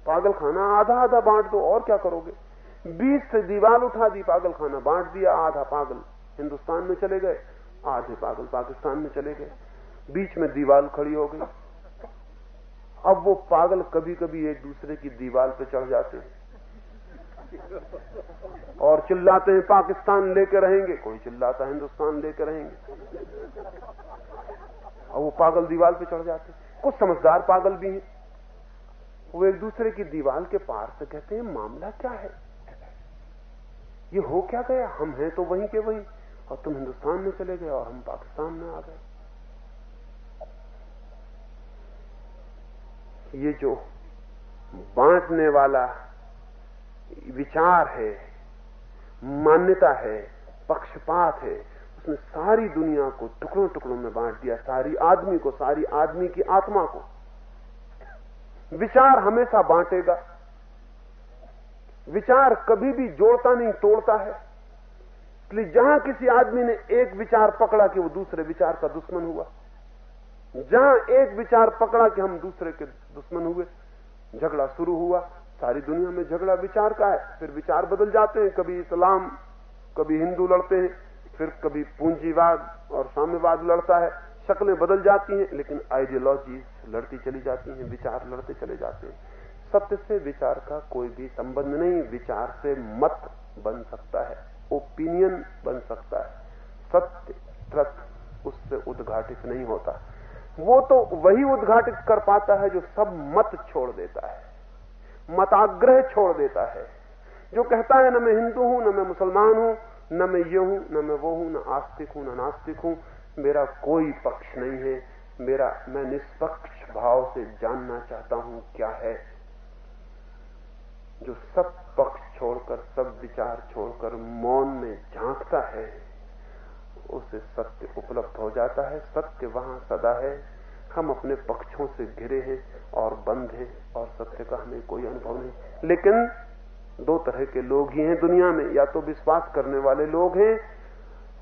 S2: पागल खाना आधा आधा बांट दो, और क्या करोगे? बीच से दीवार उठा दी पागल खाना बांट दिया, आधा पागल हिंदुस्तान में चले गए, आधे पागल पाकिस्तान में चले गए। बीच में दीवार खड़ी हो गई। अब वो पागल कभी कभी एक दूसरे की दीवार पे चढ़ जाते हैं। और चिल्लाते हैं, पाकिस्तान लेके रहेंगे। कोई चिल्लाता हिंदुस्तान लेके रहेंगे। और वो पागल दीवार पे चढ़ जाते हैं। कुछ समझदार पागल भी हैं। वो एक दूसरे की दीवार के पार से कहते हैं, मामला क्या है? ये हो क्या गया? हम हैं तो वहीं के वहीं। और तुम हिंदुस्तान में चले गए और हम पाकिस्तान में आ गए। ये जो बांटने वाला विचार है, मान्यता है, पक्षपात है, उसने सारी दुनिया को टुकड़ों टुकड़ों में बांट दिया, सारी आदमी को, सारी आदमी की आत्मा को। विचार हमेशा बांटेगा। विचार कभी भी जोड़ता नहीं, तोड़ता है। इसलिए जहाँ किसी आदमी ने एक विचार पकड़ा कि वो दूसरे विचार का दुश्मन हुआ, जहाँ एक विचार पकड़ा कि हम दूसरे के दुश्मन हुए, झगड़ा शुरू हुआ, सारी दुनिया में झगड़ा विचार का है, फिर विचार बदल जाते हैं, कभी इस्लाम, कभी हिंदू लड़ते हैं, फिर कभी पूंजीवाद और साम्यवाद लड़ता है, शक्लें बदल जाती हैं, लेकिन आइडियोलॉजी लड़ती चली जाती हैं, विचार लड़ते चले जाते हैं। सत्य से विचार का कोई भी संबंध नहीं, विचार से मत बन सकता है ओपिनियन बन सकता है। सत्य तथ्य उससे उद्घाटित नहीं होता। वो तो वही उद्घाटित कर पाता है जो सब मत छोड़ देता है, मताग्रह छोड़ देता है। जो कहता है, न मैं हिंदू हूँ, न मैं मुसलमान हूँ, न मैं ये हूँ, न मैं वो हूँ, न आस्तिक हूँ, न नास्तिक हूँ, मेरा कोई पक्ष नहीं है। मेरा, मैं निष्पक्ष भाव से जानना चाहता हूँ क्या है जो सब पक्ष छोड़कर, सब विचार छोड़कर मौन में झांकता है, उसे सत्य उपलब्ध हो जाता है। सत्य वहाँ सदा है। हम अपने पक्षों से घिरे हैं और बंद हैं और सत्य का हमें कोई अनुभव नहीं। लेकिन दो तरह के लोग ही हैं दुनिया में। या तो विश्वास करने वाले लोग हैं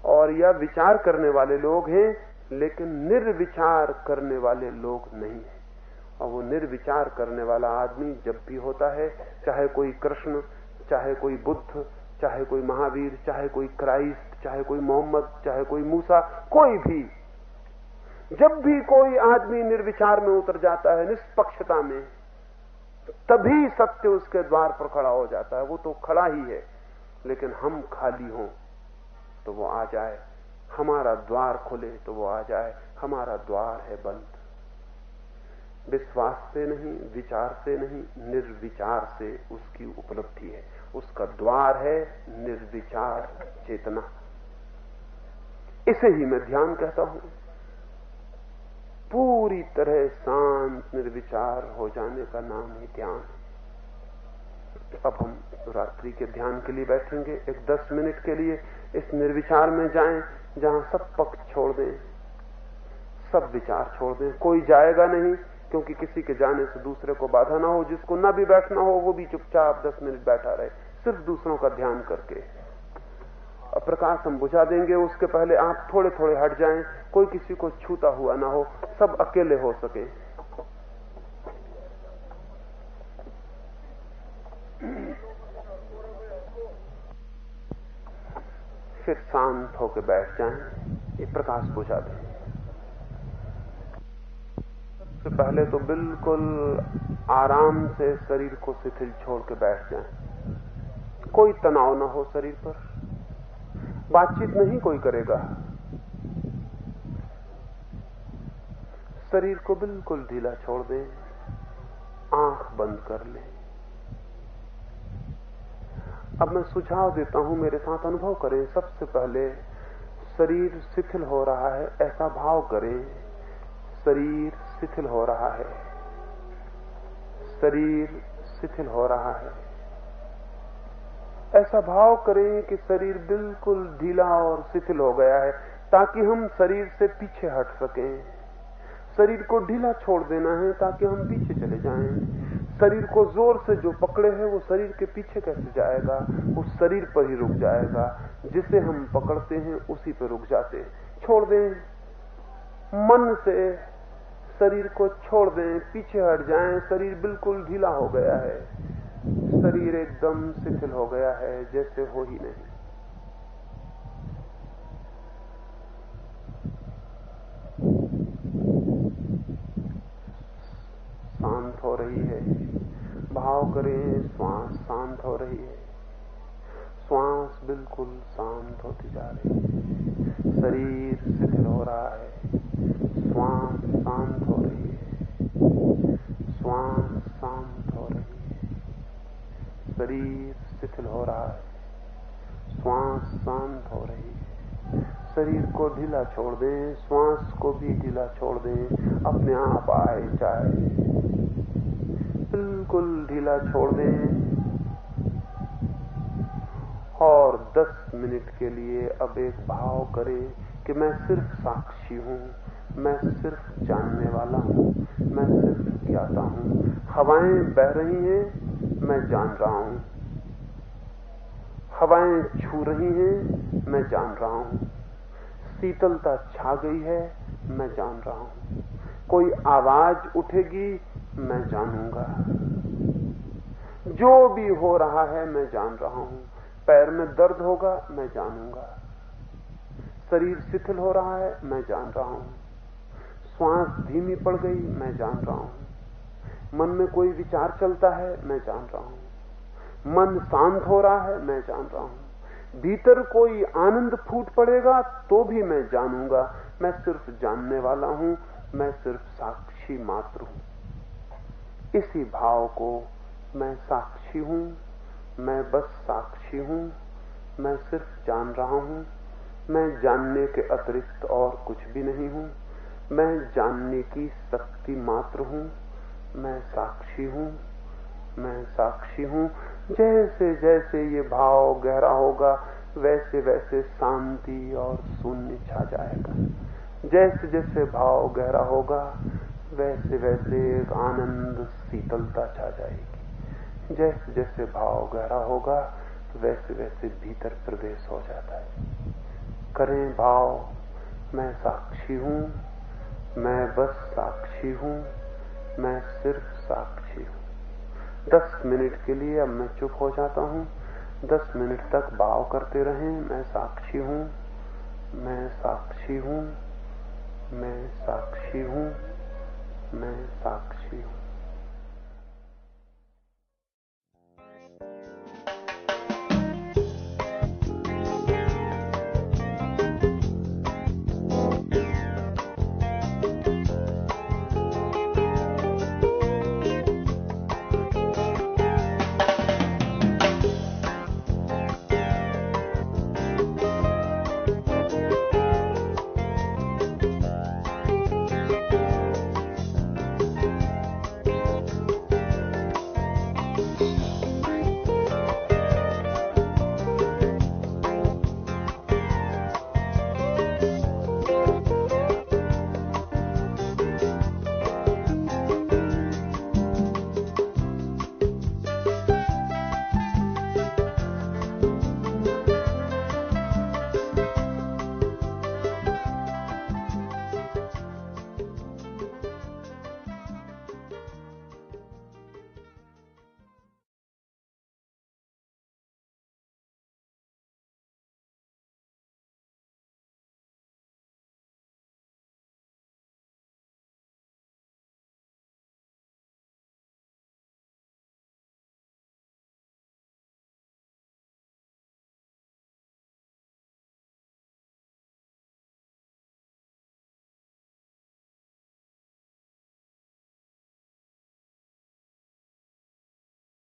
S2: और या विचार करने वाले लोग हैं, लेकिन निर्विचार करने वाले लोग नहीं हैं। और वो निर्विचार करने वाला आदमी जब भी होता है, चाहे कोई कृष्ण, चाहे कोई बुद्ध, चाहे कोई महावीर, चाहे कोई क्राइस्ट, चाहे कोई मोहम्मद, चाहे कोई मूसा, कोई भी, जब भी कोई आदमी निर्विचार में उतर जाता है, निष्पक्षता में, तभी सत्य उसके द्वार पर खड़ा हो जाता है। वो तो खड़ा ही है, लेकिन हम खाली हों तो वो आ जाए। हमारा द्वार खुले तो वो आ जाए। हमारा द्वार है बंद। विश्वास से नहीं, विचार से नहीं, निर्विचार से उसकी उपलब्धि है। उसका द्वार है निर्विचार चेतना। इसे ही मैं ध्यान कहता हूँ। पूरी तरह शांत, निर्विचार हो जाने का नाम ही ध्यान है। अब हम रात्रि के ध्यान के लिए बैठेंगे। एक दस मिनट के लिए इस निर्विचार में जाएँ, जहाँ सब पक्ष छोड़ दें। सब विचार छोड़ दें। कोई जाएगा नहीं। क्योंकि किसी के जाने से दूसरे को बाधा ना हो, जिसको ना भी बैठना हो, वो भी चुपचाप दस मिनट बैठा रहे। सिर्फ़ दूसरों का ध्यान करके। और प्रकाश हम बुझा देंगे, उसके पहले आप थोड़े थोड़े हट जाएँ, कोई किसी को छूता हुआ ना हो, सब अकेले हो सके। फिर शांत होकर बैठ जाएँ, ये प्रकाश बुझा दें। सबसे पहले तो बिल्कुल आराम से शरीर को शिथिल छोड़ के बैठ जाए। कोई तनाव ना हो शरीर पर। बातचीत नहीं कोई करेगा। शरीर को बिल्कुल ढीला छोड़ दें। आँख बंद कर लें। अब मैं सुझाव देता हूँ, मेरे साथ अनुभव करें। सबसे पहले शरीर शिथिल हो रहा है, ऐसा भाव करें। शरीर शिथिल हो रहा है। शरीर शिथिल हो रहा है। ऐसा भाव करें कि शरीर बिल्कुल ढीला और शिथिल हो गया है, ताकि हम शरीर से पीछे हट सकें। शरीर को ढीला छोड़ देना है, ताकि हम पीछे चले जाएँ। शरीर को ज़ोर से जो पकड़े हैं, वो शरीर के पीछे कैसे जाएगा? उस शरीर पर ही रुक जाएगा। जिसे हम पकड़ते हैं, उसी पर रुक जाते हैं। छोड़ दें। मन से शरीर को छोड़ दें, पीछे हट जाएँ, शरीर बिल्कुल ढीला हो गया है। शरीर एकदम शिथिल हो गया है, जैसे हो ही नहीं। शांत हो रही है। भाव करें, श्वास शांत हो रही है। श्वास बिल्कुल शांत होती जा रही है। शरीर शिथिल हो रहा है। श्वास शांत हो रही है। श्वास शांत हो रही है। शरीर शिथिल हो रहा है श्वास शांत हो रही है शरीर को ढीला छोड़ दें। श्वास को भी ढीला छोड़ दें। अपने आप आए जाए। बिल्कुल ढीला छोड़ दें। और 10 मिनट के लिए अब एक भाव करें कि मैं सिर्फ़ साक्षी हूँ। मैं सिर्फ़ जानने वाला हूँ, मैं सिर्फ़ ज्ञाता हूँ। हवाएँ बह रही हैं, मैं जान रहा हूँ। हवाएँ छू रही हैं, मैं जान रहा हूँ। शीतलता छा गई है, मैं जान रहा हूँ। कोई आवाज़ उठेगी, मैं जानूँगा। जो भी हो रहा है, मैं जान रहा हूँ। पैर में दर्द होगा, मैं जानूँगा। शरीर शिथिल हो रहा है, मैं जान रहा हूँ। श्वास धीमी पड़ गई, मैं जान रहा हूँ। मन में कोई विचार चलता है, मैं जान रहा हूँ। मन शांत हो रहा है, मैं जान रहा हूँ। भीतर कोई आनंद फूट पड़ेगा तो भी मैं जानूँगा। मैं सिर्फ़ जानने वाला हूँ, मैं सिर्फ़ साक्षी मात्र हूँ। इसी भाव को मैं साक्षी हूँ, मैं बस साक्षी हूँ, मैं सिर्फ़ जान रहा हूँ। मैं जानने के अतिरिक्त और कुछ भी नहीं हूँ। मैं जानने की शक्ति मात्र हूँ, मैं साक्षी हूँ, मैं साक्षी हूँ। जैसे जैसे ये भाव गहरा होगा, वैसे वैसे शांति और शून्य छा जाएगा। जैसे जैसे भाव गहरा होगा, वैसे वैसे एक आनंद शीतलता छा जाएगी। जैसे जैसे भाव गहरा होगा, वैसे वैसे भीतर प्रवेश हो जाता है। करें भाव, मैं साक्षी हूँ मैं बस साक्षी हूँ, मैं सिर्फ़ साक्षी हूँ। दस मिनट के लिए अब मैं चुप हो जाता हूँ। दस मिनट तक भाव करते रहे, मैं साक्षी हूँ, मैं साक्षी हूँ, मैं साक्षी हूँ, मैं साक्षी